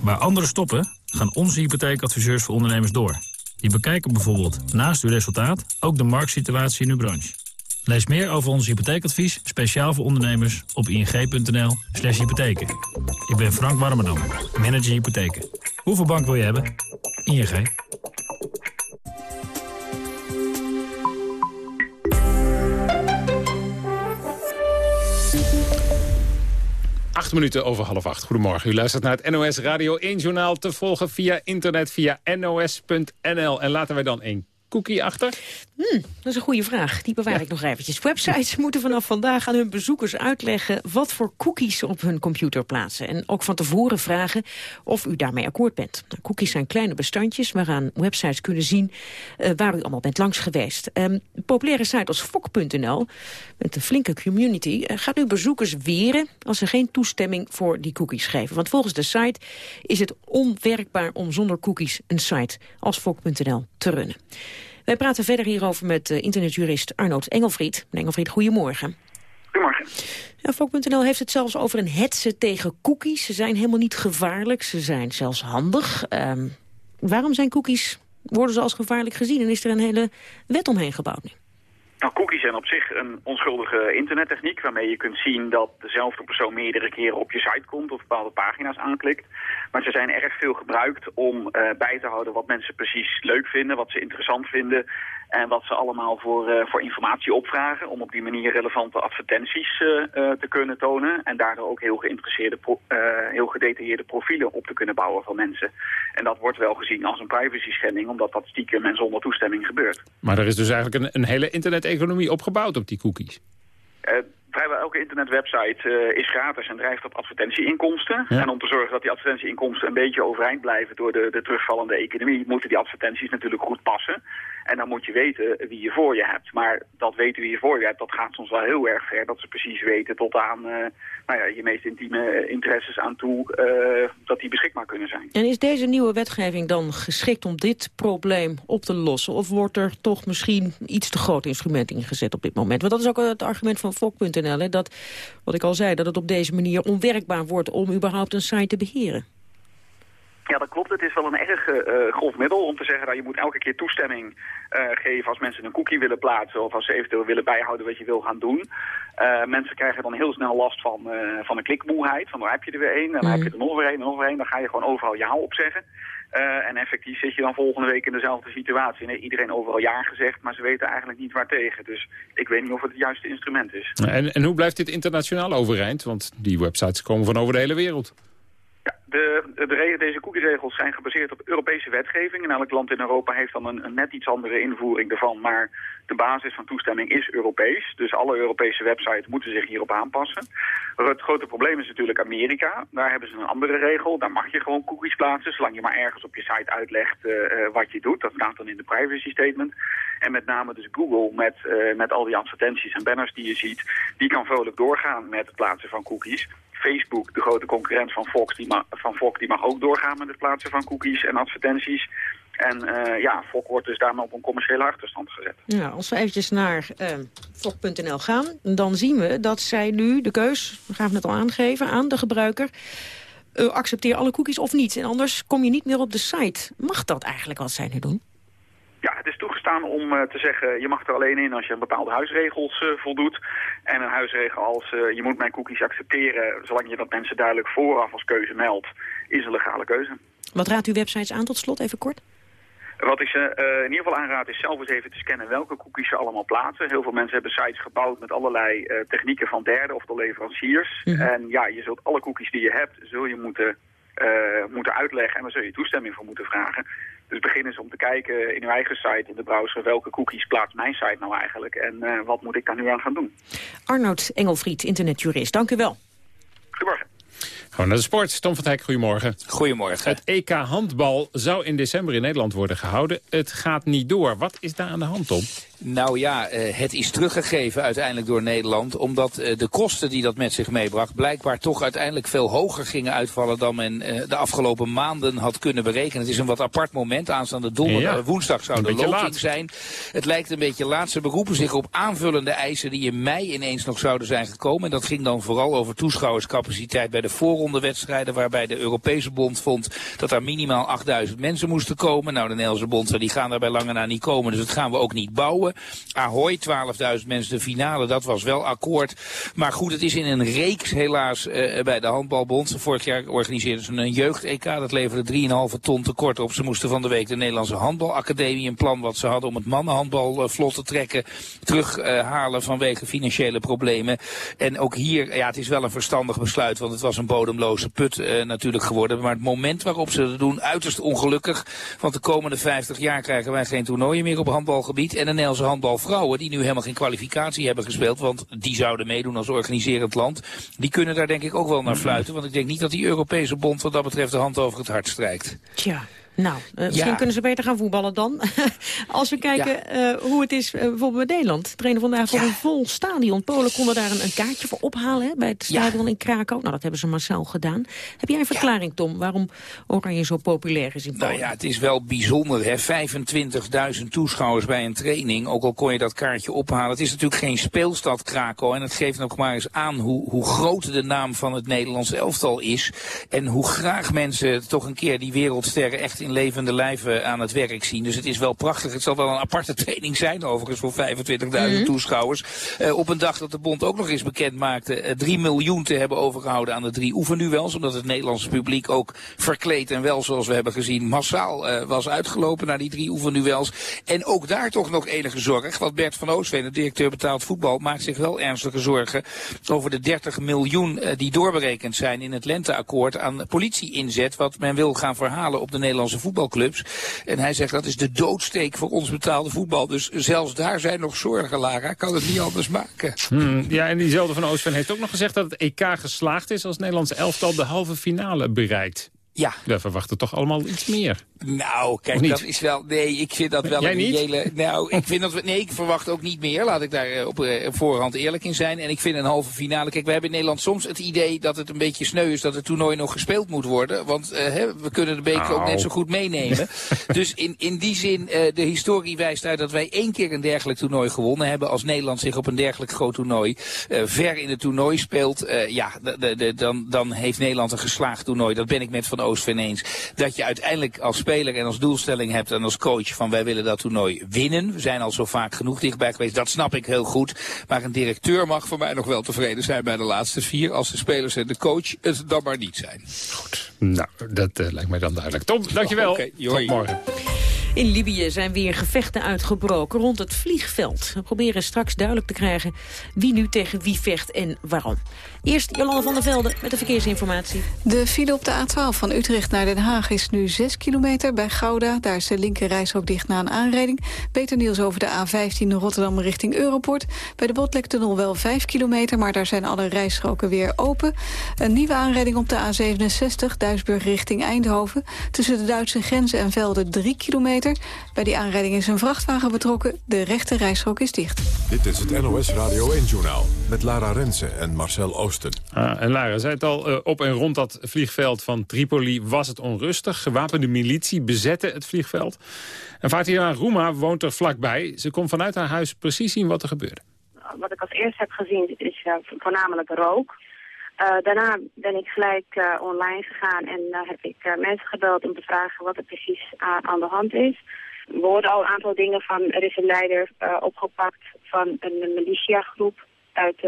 Waar anderen stoppen, gaan onze hypotheekadviseurs voor ondernemers door. Die bekijken bijvoorbeeld naast uw resultaat ook de marktsituatie in uw branche. Lees meer over ons hypotheekadvies, speciaal voor ondernemers, op ing.nl slash hypotheken. Ik ben Frank Warmerdam, manager hypotheken. Hoeveel bank wil je hebben? ING. Acht minuten over half acht. Goedemorgen. U luistert naar het NOS Radio 1 journaal te volgen via internet via nos.nl. En laten wij dan een cookie achter? Hmm, dat is een goede vraag. Die bewaar ik nog eventjes. Websites moeten vanaf vandaag aan hun bezoekers uitleggen... wat voor cookies ze op hun computer plaatsen. En ook van tevoren vragen of u daarmee akkoord bent. Nou, cookies zijn kleine bestandjes waaraan websites kunnen zien... Uh, waar u allemaal bent langs geweest. Um, populaire site als fok.nl, met een flinke community... Uh, gaat nu bezoekers weren als ze geen toestemming voor die cookies geven. Want volgens de site is het onwerkbaar om zonder cookies een site als fok.nl te runnen. Wij praten verder hierover met uh, internetjurist Arnoud Engelfried. Meneer Engelfried, goedemorgen. Goedemorgen. Ja, heeft het zelfs over een hetze tegen cookies. Ze zijn helemaal niet gevaarlijk, ze zijn zelfs handig. Um, waarom zijn cookies, worden ze als gevaarlijk gezien... en is er een hele wet omheen gebouwd nu? Nou, cookies zijn op zich een onschuldige internettechniek... waarmee je kunt zien dat dezelfde persoon meerdere keren op je site komt... of bepaalde pagina's aanklikt. Maar ze zijn erg veel gebruikt om uh, bij te houden wat mensen precies leuk vinden... wat ze interessant vinden en wat ze allemaal voor, uh, voor informatie opvragen... om op die manier relevante advertenties uh, te kunnen tonen... en daardoor ook heel, geïnteresseerde heel gedetailleerde profielen op te kunnen bouwen van mensen. En dat wordt wel gezien als een privacy schending... omdat dat stiekem en zonder toestemming gebeurt. Maar er is dus eigenlijk een, een hele internet economie opgebouwd op die cookies? Uh, vrijwel elke internetwebsite uh, is gratis en drijft op advertentieinkomsten. En om te zorgen dat die advertentieinkomsten een beetje overeind blijven door de, de terugvallende economie, moeten die advertenties natuurlijk goed passen. En dan moet je weten wie je voor je hebt. Maar dat weten wie je voor je hebt, dat gaat soms wel heel erg ver. Dat ze precies weten tot aan uh, nou ja, je meest intieme interesses aan toe, uh, dat die beschikbaar kunnen zijn. En is deze nieuwe wetgeving dan geschikt om dit probleem op te lossen? Of wordt er toch misschien iets te groot instrument ingezet op dit moment? Want dat is ook het argument van Fok.nl, dat, wat ik al zei, dat het op deze manier onwerkbaar wordt om überhaupt een site te beheren. Ja, dat klopt. Het is wel een erg uh, grof middel om te zeggen dat je moet elke keer toestemming uh, geven als mensen een cookie willen plaatsen of als ze eventueel willen bijhouden wat je wil gaan doen. Uh, mensen krijgen dan heel snel last van, van een klikmoeheid, van daar heb je er weer een, en dan heb je er nog weer een en nog weer. Dan ga je gewoon overal ja op zeggen. en effectief zit je dan volgende week in dezelfde situatie. Nee, iedereen overal ja gezegd, maar ze weten eigenlijk niet waar tegen. Dus ik weet niet of het het juiste instrument is. En, en hoe blijft dit internationaal overeind? Want die websites komen van over de hele wereld. De, de, deze cookieregels zijn gebaseerd op Europese wetgeving. En elk land in Europa heeft dan een, een, net iets andere invoering ervan. Maar de basis van toestemming is Europees. Dus alle Europese websites moeten zich hierop aanpassen. Het grote probleem is natuurlijk Amerika. Daar hebben ze een andere regel. Daar mag je gewoon cookies plaatsen, zolang je maar ergens op je site uitlegt uh, wat je doet. Dat staat dan in de privacy statement. En met name dus Google met, uh, met al die advertenties en banners die je ziet... die kan vrolijk doorgaan met het plaatsen van cookies. Facebook, de grote concurrent van Fox, die, van Fox, die mag ook doorgaan met het plaatsen van cookies en advertenties. En uh, ja, Fok wordt dus daarmee op een commerciële achterstand gezet. Ja, als we eventjes naar uh, Fok.nl gaan, dan zien we dat zij nu de keus, we gaan het al aangeven, aan de gebruiker. Uh, accepteer alle cookies of niet. En anders kom je niet meer op de site. Mag dat eigenlijk wat zij nu doen? Ja, het is toegestaan om uh, te zeggen, je mag er alleen in als je bepaalde huisregels uh, voldoet. En een huisregel als, je moet mijn cookies accepteren, zolang je dat mensen duidelijk vooraf als keuze meldt, is een legale keuze. Wat raadt u websites aan tot slot, even kort? Wat ik ze in ieder geval aanraad is zelf eens even te scannen welke cookies ze allemaal plaatsen. Heel veel mensen hebben sites gebouwd met allerlei technieken van derden of de leveranciers. Mm -hmm. En ja, je zult alle cookies die je hebt, zul je moeten, moeten uitleggen en daar zul je toestemming voor moeten vragen. Dus begin eens om te kijken in uw eigen site, in de browser, welke cookies plaatst mijn site nou eigenlijk en wat moet ik daar nu aan gaan doen. Arnoud Engelfried, internetjurist, dank u wel. Goedemorgen. Gewoon naar de sport. Tom van Hek, goedemorgen. Goedemorgen. Het EK handbal zou in december in Nederland worden gehouden. Het gaat niet door. Wat is daar aan de hand, Tom? Nou ja, het is teruggegeven uiteindelijk door Nederland. Omdat de kosten die dat met zich meebracht... blijkbaar toch uiteindelijk veel hoger gingen uitvallen... dan men de afgelopen maanden had kunnen berekenen. Het is een wat apart moment. Aanstaande donderdag, ja, woensdag zou de loting laat. zijn. Het lijkt een beetje laat. Ze beroepen zich op aanvullende eisen... die in mei ineens nog zouden zijn gekomen. En dat ging dan vooral over toeschouwerscapaciteit... bij de voorrondewedstrijden... waarbij de Europese Bond vond dat daar minimaal 8000 mensen moesten komen. Nou, de Nederlandse Bond die gaan daar bij lange na niet komen. Dus dat gaan we ook niet bouwen. Ahoy, 12.000 mensen de finale, dat was wel akkoord. Maar goed, het is in een reeks helaas uh, bij de handbalbond. Vorig jaar organiseerden ze een jeugd-EK, dat leverde 3,5 ton tekort op. Ze moesten van de week de Nederlandse handbalacademie, een plan wat ze hadden om het mannenhandbal uh, vlot te trekken, terughalen uh, vanwege financiële problemen. En ook hier, ja, het is wel een verstandig besluit, want het was een bodemloze put natuurlijk geworden. Maar het moment waarop ze het doen, uiterst ongelukkig. Want de komende 50 jaar krijgen wij geen toernooien meer op handbalgebied. En de Nederlandse handbalvrouwen die nu helemaal geen kwalificatie hebben gespeeld, want die zouden meedoen als organiserend land, die kunnen daar denk ik ook wel naar fluiten, want ik denk niet dat die Europese bond wat dat betreft de hand over het hart strijkt. Tja. Nou, uh, misschien ja. kunnen ze beter gaan voetballen dan. Als we kijken ja. uh, hoe het is uh, bijvoorbeeld bij Nederland. Trainen vandaag voor ja. een vol stadion. Polen konden daar een, een kaartje voor ophalen hè, bij het stadion in Krakau. Nou, dat hebben ze massaal gedaan. Heb jij een verklaring, Tom, waarom Oranje zo populair is in Polen? Nou ja, het is wel bijzonder, hè. 25.000 toeschouwers bij een training. Ook al kon je dat kaartje ophalen. Het is natuurlijk geen speelstad Krakau. En het geeft nog maar eens aan hoe, hoe groot de naam van het Nederlandse elftal is. En hoe graag mensen toch een keer die wereldsterren echt in levende lijven aan het werk zien. Dus het is wel prachtig. Het zal wel een aparte training zijn overigens voor 25.000 mm. toeschouwers. Uh, op een dag dat de bond ook nog eens bekend maakte uh, 3 miljoen te hebben overgehouden aan de drie oefenduels. Omdat het Nederlandse publiek ook verkleed en wel zoals we hebben gezien massaal uh, was uitgelopen naar die drie oefenduels. En ook daar toch nog enige zorg. Want Bert van Oostveen, de directeur betaald voetbal, maakt zich wel ernstige zorgen over de 30 miljoen die doorberekend zijn in het lenteakkoord aan politie inzet. Wat men wil gaan verhalen op de Nederlandse Nederlandse voetbalclubs. En hij zegt dat is de doodsteek voor ons betaalde voetbal. Dus zelfs daar zijn nog zorgen, Lara. Kan het niet anders maken. Hmm, ja, en diezelfde van Oostven heeft ook nog gezegd dat het EK geslaagd is... als Nederlands elftal de halve finale bereikt. Ja. We verwachten toch allemaal iets meer. Nou, kijk, dat is wel... Nee, ik vind dat wel Jij een niet? hele... Nou, ik vind dat... we- Nee, ik verwacht ook niet meer. Laat ik daar eh, op, eh, op voorhand eerlijk in zijn. En ik vind een halve finale... Kijk, we hebben in Nederland soms het idee dat het een beetje sneu is... dat het toernooi nog gespeeld moet worden. Want eh, hè, we kunnen de beker ook Nou. net zo goed meenemen. dus in, in die zin, eh, de historie wijst uit dat wij één keer een dergelijk toernooi gewonnen hebben. Als Nederland zich op een dergelijk groot toernooi ver in het toernooi speelt. ja, de, de, de- dan, dan heeft Nederland een geslaagd toernooi. Dat ben ik met Van Oostven eens. Dat je uiteindelijk als speler en als doelstelling hebt en als coach van wij willen dat toernooi winnen. We zijn al zo vaak genoeg dichtbij geweest. Dat snap ik heel goed. Maar een directeur mag voor mij nog wel tevreden zijn bij de laatste vier. Als de spelers en de coach het dan maar niet zijn. Nou, dat eh, lijkt mij dan duidelijk. Tom, dankjewel. Oké, hoi. Tot morgen. In Libië zijn weer gevechten uitgebroken rond het vliegveld. We proberen straks duidelijk te krijgen wie nu tegen wie vecht en waarom. Eerst Jolande van der Velde met de verkeersinformatie. De file op de A12 van Utrecht naar Den Haag is nu 6 kilometer bij Gouda. Daar is de linker reishok dicht na een aanrijding. Beter nieuws over de A15 Rotterdam richting Europort. Bij de Botlektunnel wel 5 kilometer, maar daar zijn alle rijstroken weer open. Een nieuwe aanrijding op de A67 Duisburg richting Eindhoven. Tussen de Duitse grenzen en Velden 3 kilometer. Bij die aanrijding is een vrachtwagen betrokken. De rechte rijstrook is dicht. Dit is het NOS Radio 1-journaal met Lara Rensen en Marcel Oosten. Ah, en Lara zei het al, eh, op en rond dat vliegveld van Tripoli was het onrustig. Gewapende militie bezette het vliegveld. En Fatima Rouma woont er vlakbij. Ze kon vanuit haar huis precies zien wat er gebeurde. wat ik als eerste heb gezien is eh, voornamelijk rook. Eh, daarna ben ik gelijk eh, online gegaan en eh, heb ik eh, mensen gebeld om te vragen wat er precies aan de hand is. We hoorden al een aantal dingen van, er is een leider eh, opgepakt van een militiagroep uit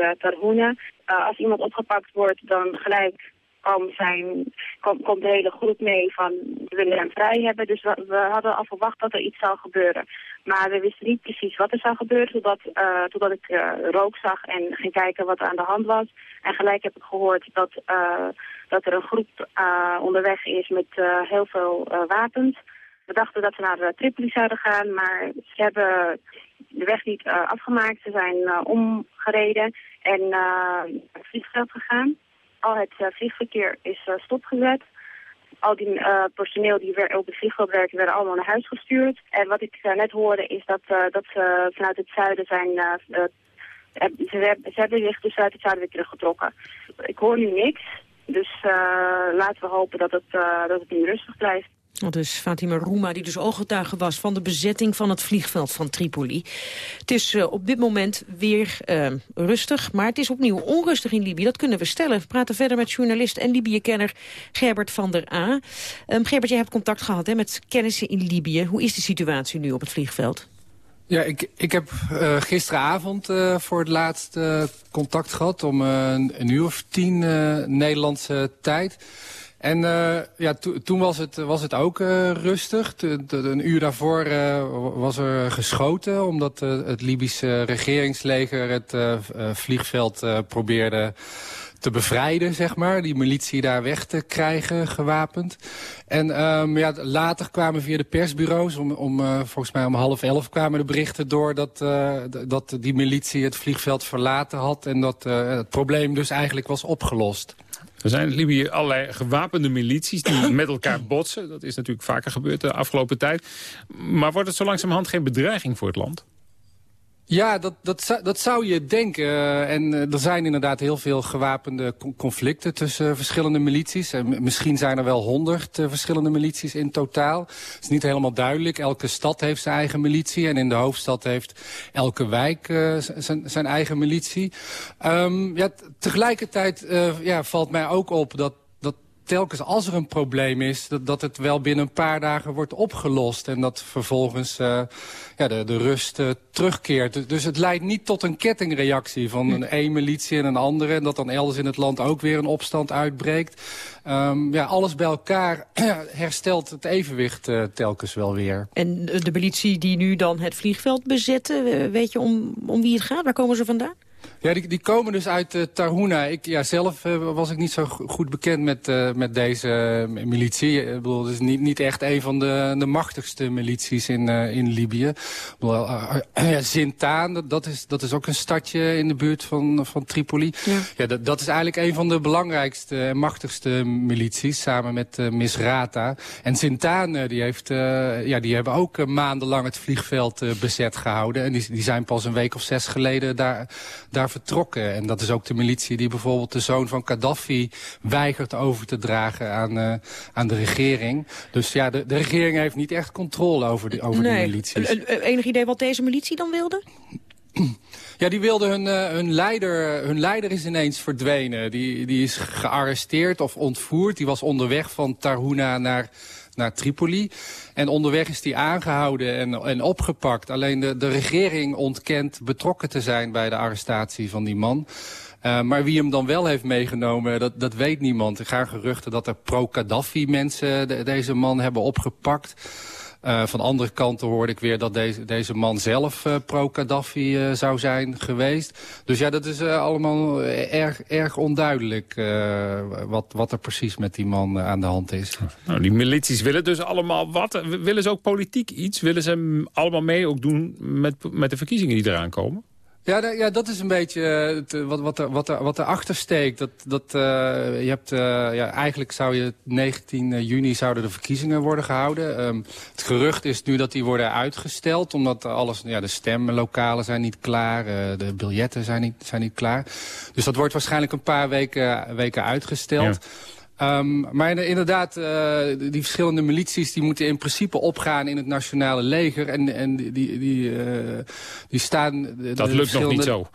Eh, als iemand opgepakt wordt, dan gelijk komt, zijn, komt, de hele groep mee van we willen hem vrij hebben. Dus we, hadden al verwacht dat er iets zou gebeuren. Maar we wisten niet precies wat er zou gebeuren totdat, eh, ik eh, rook zag en ging kijken wat er aan de hand was. En gelijk heb ik gehoord dat, dat er een groep onderweg is met heel veel wapens. We dachten dat ze naar Tripoli zouden gaan, maar ze hebben de weg niet uh, afgemaakt. Ze zijn uh, omgereden en naar het vliegveld gegaan. Al het vliegverkeer is stopgezet. Al die personeel die op het vliegveld werken, werden allemaal naar huis gestuurd. En wat ik net hoorde is dat, dat ze vanuit het zuiden zijn... Ze, hebben, zich dus uit het zuiden weer teruggetrokken. Ik hoor nu niks, dus laten we hopen dat het, uh, dat het nu rustig blijft. Dat is Fatima Rouma, die dus ooggetuige was van de bezetting van het vliegveld van Tripoli. Het is uh, op dit moment weer uh, rustig, maar het is opnieuw onrustig in Libië. Dat kunnen we stellen. We praten verder met journalist en Libië-kenner Gerbert van der A. Um, Gerbert, jij hebt contact gehad hè, met kennissen in Libië. Hoe is de situatie nu op het vliegveld? Ja, ik, ik heb uh, gisteravond voor het laatst contact gehad om een uur of tien Nederlandse tijd. En uh, ja, to, toen was het, was het ook uh, rustig. Een uur daarvoor uh, was er geschoten... omdat het Libische regeringsleger het vliegveld probeerde te bevrijden, zeg maar. Die militie daar weg te krijgen, gewapend. En um, ja, later kwamen via de persbureaus, om, om, volgens mij om half elf kwamen de berichten door... dat, dat die militie het vliegveld verlaten had... en dat het probleem dus eigenlijk was opgelost. Er zijn in Libië allerlei gewapende milities die met elkaar botsen. Dat is natuurlijk vaker gebeurd de afgelopen tijd. Maar wordt het zo langzamerhand geen bedreiging voor het land? Ja, dat, dat, dat zou je denken. En uh, er zijn inderdaad heel veel gewapende conflicten tussen uh, verschillende milities. En misschien zijn er wel honderd verschillende milities in totaal. Het is niet helemaal duidelijk. Elke stad heeft zijn eigen militie. En in de hoofdstad heeft elke wijk zijn eigen militie. Um, ja, tegelijkertijd ja, valt mij ook op dat telkens als er een probleem is, dat, dat het wel binnen een paar dagen wordt opgelost. En dat vervolgens ja, de, de rust uh, terugkeert. Dus het leidt niet tot een kettingreactie van een één militie en een andere. En dat dan elders in het land ook weer een opstand uitbreekt. Um, ja, alles bij elkaar herstelt het evenwicht uh, telkens wel weer. En de militie die nu dan het vliegveld bezetten, weet je om, om wie het gaat? Waar komen ze vandaan? Ja, die, die komen dus uit uh, Tarhuna. Ik, ja, zelf uh, was ik niet zo goed bekend met, uh, met deze militie. Ik bedoel, het is niet, niet echt een van de, de machtigste milities in, in Libië. Ik bedoel, ja, Zintaan, dat, is, dat is ook een stadje in de buurt van, van Tripoli. Ja. ja dat, dat is eigenlijk een van de belangrijkste en machtigste milities, samen met Misrata. En Zintaan, die, heeft, ja, die hebben ook maandenlang het vliegveld bezet gehouden. En die, die zijn pas een week of zes geleden daar, daar vertrokken. En dat is ook de militie die bijvoorbeeld de zoon van Gaddafi weigert over te dragen aan, uh, aan de regering. Dus ja, de, de regering heeft niet echt controle over, die, over nee. die milities. Enig idee wat deze militie dan wilde? Ja, die wilden hun, uh, hun, leider, hun leider is ineens verdwenen. Die, die is gearresteerd of ontvoerd. Die was onderweg van Tarhuna naar, naar Tripoli. En onderweg is die aangehouden en, en opgepakt. Alleen de, de regering ontkent betrokken te zijn bij de arrestatie van die man. Uh, maar wie hem dan wel heeft meegenomen, dat, dat weet niemand. Er gaan geruchten dat er pro-Kaddafi mensen de, deze man hebben opgepakt. Uh, van andere kanten hoorde ik weer dat deze, deze man zelf uh, pro-Kaddafi uh, zou zijn geweest. Dus ja, dat is allemaal erg, erg onduidelijk wat, wat er precies met die man aan de hand is. Nou, die milities willen dus allemaal wat? Willen ze ook politiek iets? Willen ze allemaal mee ook doen met, met de verkiezingen die eraan komen? Ja, ja, dat is een beetje het, wat, wat, er, wat, er, wat erachter steekt. Dat, dat, uh, je hebt, ja, eigenlijk zou je 19 juni zouden de verkiezingen worden gehouden. Um, het gerucht is nu dat die worden uitgesteld. Omdat alles, ja, de stemlokalen zijn niet klaar. De biljetten zijn niet, zijn niet klaar. Dus dat wordt waarschijnlijk een paar weken, weken uitgesteld. Um, maar inderdaad, uh, die verschillende milities die moeten in principe opgaan in het nationale leger. En, en die, die, die, uh, die staan... De, dat lukt nog niet zo.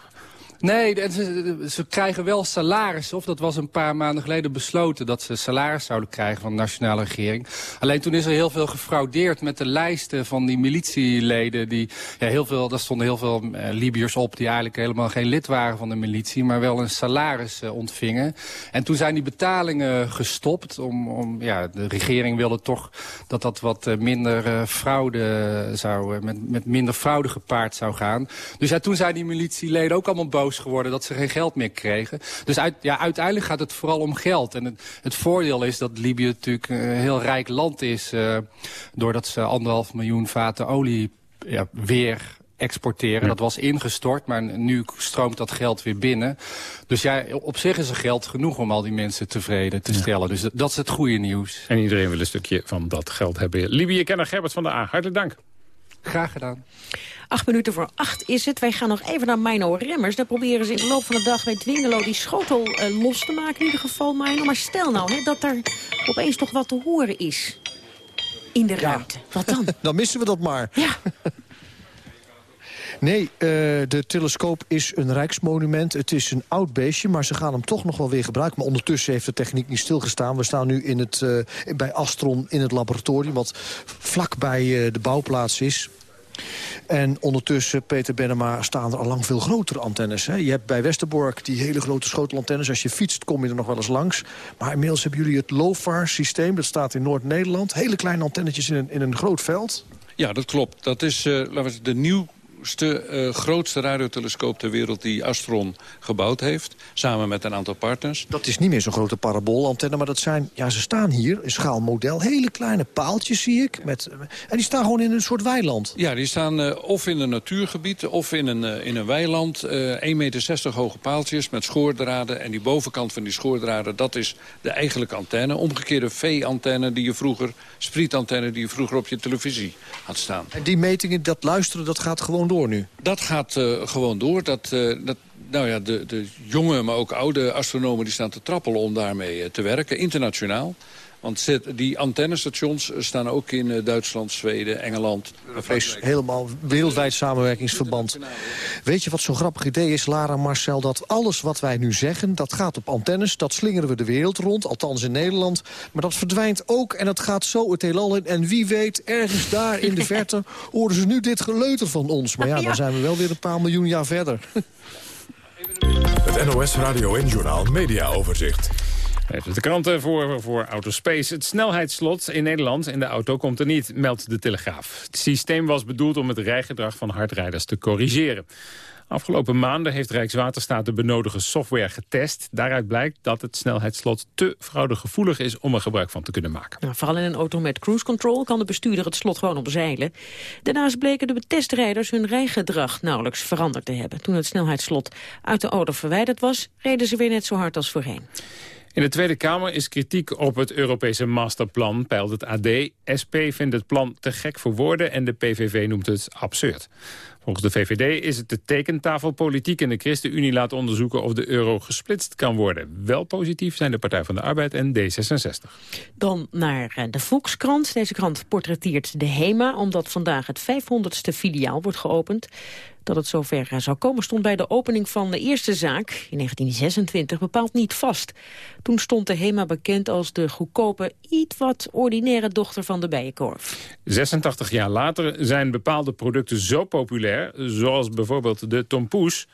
Nee, ze, ze, krijgen wel salaris. Of dat was een paar maanden geleden besloten dat ze salaris zouden krijgen van de nationale regering. Alleen toen is er heel veel gefraudeerd met de lijsten van die militieleden. Die, ja, heel veel, daar stonden heel veel uh, Libiërs op die eigenlijk helemaal geen lid waren van de militie. Maar wel een salaris uh, ontvingen. En toen zijn die betalingen gestopt. Om, om, ja, de regering wilde toch dat dat wat uh, minder fraude zou, met, met minder fraude gepaard zou gaan. Dus ja, toen zijn die militieleden ook allemaal boos geworden dat ze geen geld meer kregen. Dus uit, ja, uiteindelijk gaat het vooral om geld. En het, het voordeel is dat Libië natuurlijk een heel rijk land is... Uh, doordat ze anderhalf miljoen vaten olie ja, weer exporteren. Dat was ingestort, maar nu stroomt dat geld weer binnen. Dus ja, op zich is er geld genoeg om al die mensen tevreden te stellen. Ja. Dus dat, dat, is het goede nieuws. En iedereen wil een stukje van dat geld hebben. Libië-kenner Gerbert van der A, hartelijk dank. Graag gedaan. Acht minuten voor acht is het. Wij gaan nog even naar Mino Remmers. Daar proberen ze in de loop van de dag bij Dwingelo die schotel uh, los te maken. In ieder geval, Mino. Maar stel nou hè, dat er opeens toch wat te horen is. In de ruimte. Wat dan? dan missen we dat maar. Ja. Nee, uh, de telescoop is een rijksmonument. Het is een oud beestje, maar ze gaan hem toch nog wel weer gebruiken. Maar ondertussen heeft de techniek niet stilgestaan. We staan nu in het, uh, bij Astron in het laboratorium... wat vlakbij uh, de bouwplaats is. En ondertussen, Peter Benema, staan er al lang veel grotere antennes. Hè? Je hebt bij Westerbork die hele grote schotelantennes. Als je fietst kom je er nog wel eens langs. Maar inmiddels hebben jullie het LOFAR-systeem. Dat staat in Noord-Nederland. Hele kleine antennetjes in een, in een groot veld. Ja, dat klopt. Dat is uh, de nieuw de uh, grootste radiotelescoop ter wereld die Astron gebouwd heeft. Samen met een aantal partners. Dat is niet meer zo'n grote paraboolantenne, maar dat zijn... Ja, ze staan hier, een schaalmodel. Hele kleine paaltjes zie ik. Met, en die staan gewoon in een soort weiland. Ja, die staan uh, of in een natuurgebied of in een, uh, in een weiland. 1,60 meter hoge paaltjes met schoordraden. En die bovenkant van die schoordraden, dat is de eigenlijke antenne. Omgekeerde V-antenne die je vroeger... sprietantenne die je vroeger op je televisie had staan. En die metingen, dat luisteren, dat gaat gewoon door nu? Dat gaat uh, gewoon door. Dat, uh, dat, nou ja, de, de jonge, maar ook oude astronomen die staan te trappelen om daarmee uh, te werken, internationaal. Want die antennestations staan ook in Duitsland, Zweden, Engeland. Is helemaal wereldwijd samenwerkingsverband. Weet je wat zo'n grappig idee is, Lara Marcel? Dat alles wat wij nu zeggen, dat gaat op antennes. Dat slingeren we de wereld rond, althans in Nederland. Maar dat verdwijnt ook en dat gaat zo het heelal in. En wie weet, ergens daar in de verte horen ze nu dit geleuter van ons. Maar ja, dan zijn we wel weer een paar miljoen jaar verder. Het NOS Radio en Journaal Media Overzicht. De kranten voor, voor Autospace. Het snelheidsslot in Nederland in de auto komt er niet, meldt de Telegraaf. Het systeem was bedoeld om het rijgedrag van hardrijders te corrigeren. Afgelopen maanden heeft Rijkswaterstaat de benodigde software getest. Daaruit blijkt dat het snelheidsslot te fraudegevoelig is om er gebruik van te kunnen maken. Nou, vooral in een auto met cruise control kan de bestuurder het slot gewoon omzeilen. Daarnaast bleken de testrijders hun rijgedrag nauwelijks veranderd te hebben. Toen het snelheidsslot uit de auto verwijderd was, reden ze weer net zo hard als voorheen. In de Tweede Kamer is kritiek op het Europese masterplan, peilt het AD. SP vindt het plan te gek voor woorden en de PVV noemt het absurd. Volgens de VVD is het de tekentafelpolitiek en de ChristenUnie laat onderzoeken of de euro gesplitst kan worden. Wel positief zijn de Partij van de Arbeid en D66. Dan naar eh, de Volkskrant. Deze krant portretteert de HEMA omdat vandaag het 500ste filiaal wordt geopend. Dat het zover eh, zou komen stond bij de opening van de eerste zaak in 1926 bepaald niet vast. Toen stond de HEMA bekend als de goedkope, iets wat ordinaire dochter van de Bijenkorf. 86 jaar later zijn bepaalde producten zo populair, zoals bijvoorbeeld de tompoes,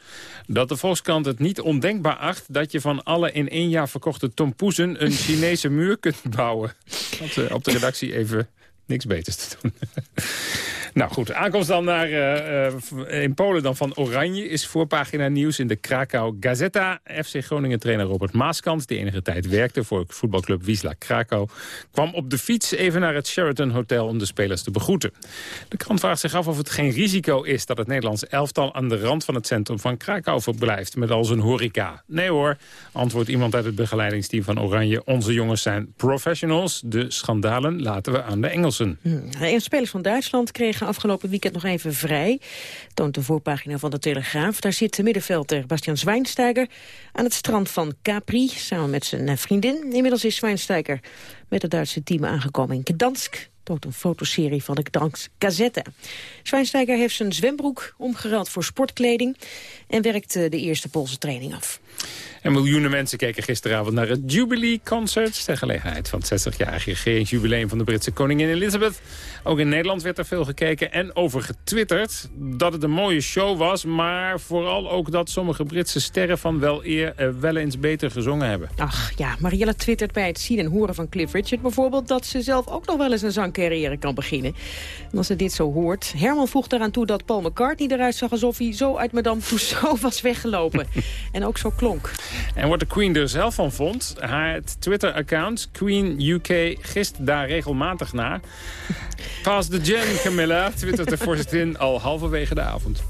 dat de Volkskrant het niet ondenkbaar acht dat je van alle in één jaar verkochte tompoesen een Chinese muur kunt bouwen. Had op de redactie even niks beters te doen. Nou goed, aankomst dan naar, uh, in Polen dan van Oranje... is voorpagina nieuws in de Krakau Gazeta. FC Groningen-trainer Robert Maaskant, die enige tijd werkte... voor voetbalclub Wisla Krakau... kwam op de fiets even naar het Sheraton Hotel om de spelers te begroeten. De krant vraagt zich af of het geen risico is... dat het Nederlands elftal aan de rand van het centrum van Krakau verblijft... met al zijn horeca. Nee hoor, antwoordt iemand uit het begeleidingsteam van Oranje. Onze jongens zijn professionals. De schandalen laten we aan de Engelsen. Hmm. spelers van Duitsland kregen afgelopen weekend nog even vrij. Toont de voorpagina van de Telegraaf. Daar zit de middenvelder Bastian Zwijnsteiger aan het strand van Capri... samen met zijn vriendin. Inmiddels is Zwijnsteiger met het Duitse team aangekomen in Gdansk toont een fotoserie van de Gdansk Gazette. Zwijnsteiger heeft zijn zwembroek omgeruild voor sportkleding... en werkt eh, de eerste Poolse training af. En miljoenen mensen keken gisteravond naar het Jubilee Concert... ter gelegenheid van het 60-jarige jubileum van de Britse koningin Elizabeth. Ook in Nederland werd er veel gekeken en over getwitterd... dat het een mooie show was, maar vooral ook dat sommige Britse sterren... van wel eer uh, wel eens beter gezongen hebben. Ach ja, Marielle twittert bij het zien en horen van Cliff Richard bijvoorbeeld... dat ze zelf ook nog wel eens een zangcarrière kan beginnen. En als ze dit zo hoort... Herman voegt eraan toe dat Paul McCartney eruit zag... alsof hij zo uit Madame Tussauds was weggelopen. en ook zo klonk. En wat de Queen er zelf van vond, haar Twitter-account Queen UK gist daar regelmatig na. Pas de gen, Camilla, twittert de vorstin al halverwege de avond.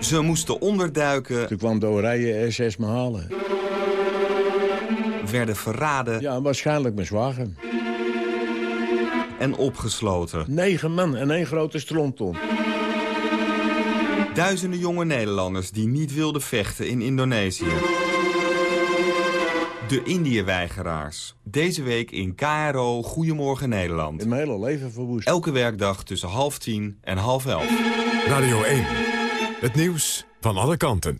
Ze moesten onderduiken. Toen kwam de Oranje SS me halen. Werden verraden. Ja, waarschijnlijk mijn zwager. En opgesloten. Negen man en één grote stronton. Duizenden jonge Nederlanders die niet wilden vechten in Indonesië. De Indië-weigeraars. Deze week in KRO Goedemorgen Nederland. In mijn hele leven verwoest. Elke werkdag tussen half tien en half elf. Radio 1. Het nieuws van alle kanten.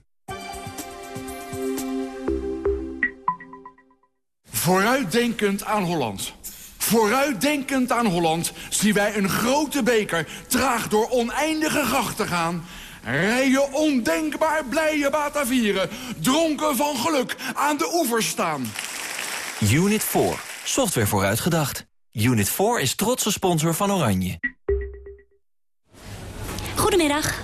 Vooruitdenkend aan Holland. Vooruitdenkend aan Holland zien wij een grote beker traag door oneindige grachten gaan Rijden ondenkbaar blije Batavieren. Dronken van geluk aan de oevers staan. Unit 4. Software vooruitgedacht. Unit 4 is trotse sponsor van Oranje. Goedemiddag.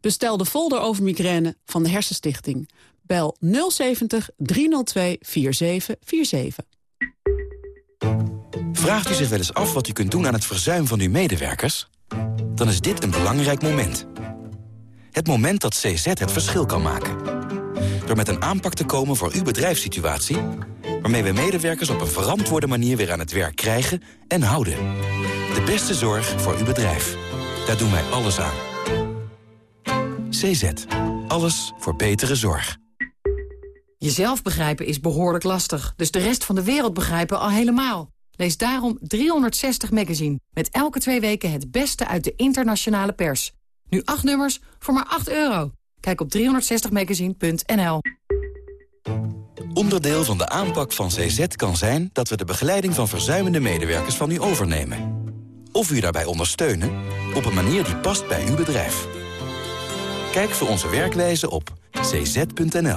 Bestel de folder over migraine van de Hersenstichting. Bel 070 302 4747. Vraagt u zich wel eens af wat u kunt doen aan het verzuim van uw medewerkers? dan is dit een belangrijk moment. Het moment dat CZ het verschil kan maken. Door met een aanpak te komen voor uw bedrijfssituatie... waarmee we medewerkers op een verantwoorde manier weer aan het werk krijgen en houden. De beste zorg voor uw bedrijf. Daar doen wij alles aan. CZ. Alles voor betere zorg. Jezelf begrijpen is behoorlijk lastig, dus de rest van de wereld begrijpen al helemaal. Lees daarom 360 Magazine. Met elke twee weken het beste uit de internationale pers. Nu acht nummers voor maar 8 euro. Kijk op 360magazine.nl. Onderdeel van de aanpak van CZ kan zijn dat we de begeleiding van verzuimende medewerkers van u overnemen. Of u daarbij ondersteunen op een manier die past bij uw bedrijf. Kijk voor onze werkwijze op cz.nl.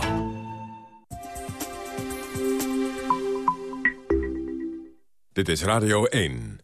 Dit is Radio 1.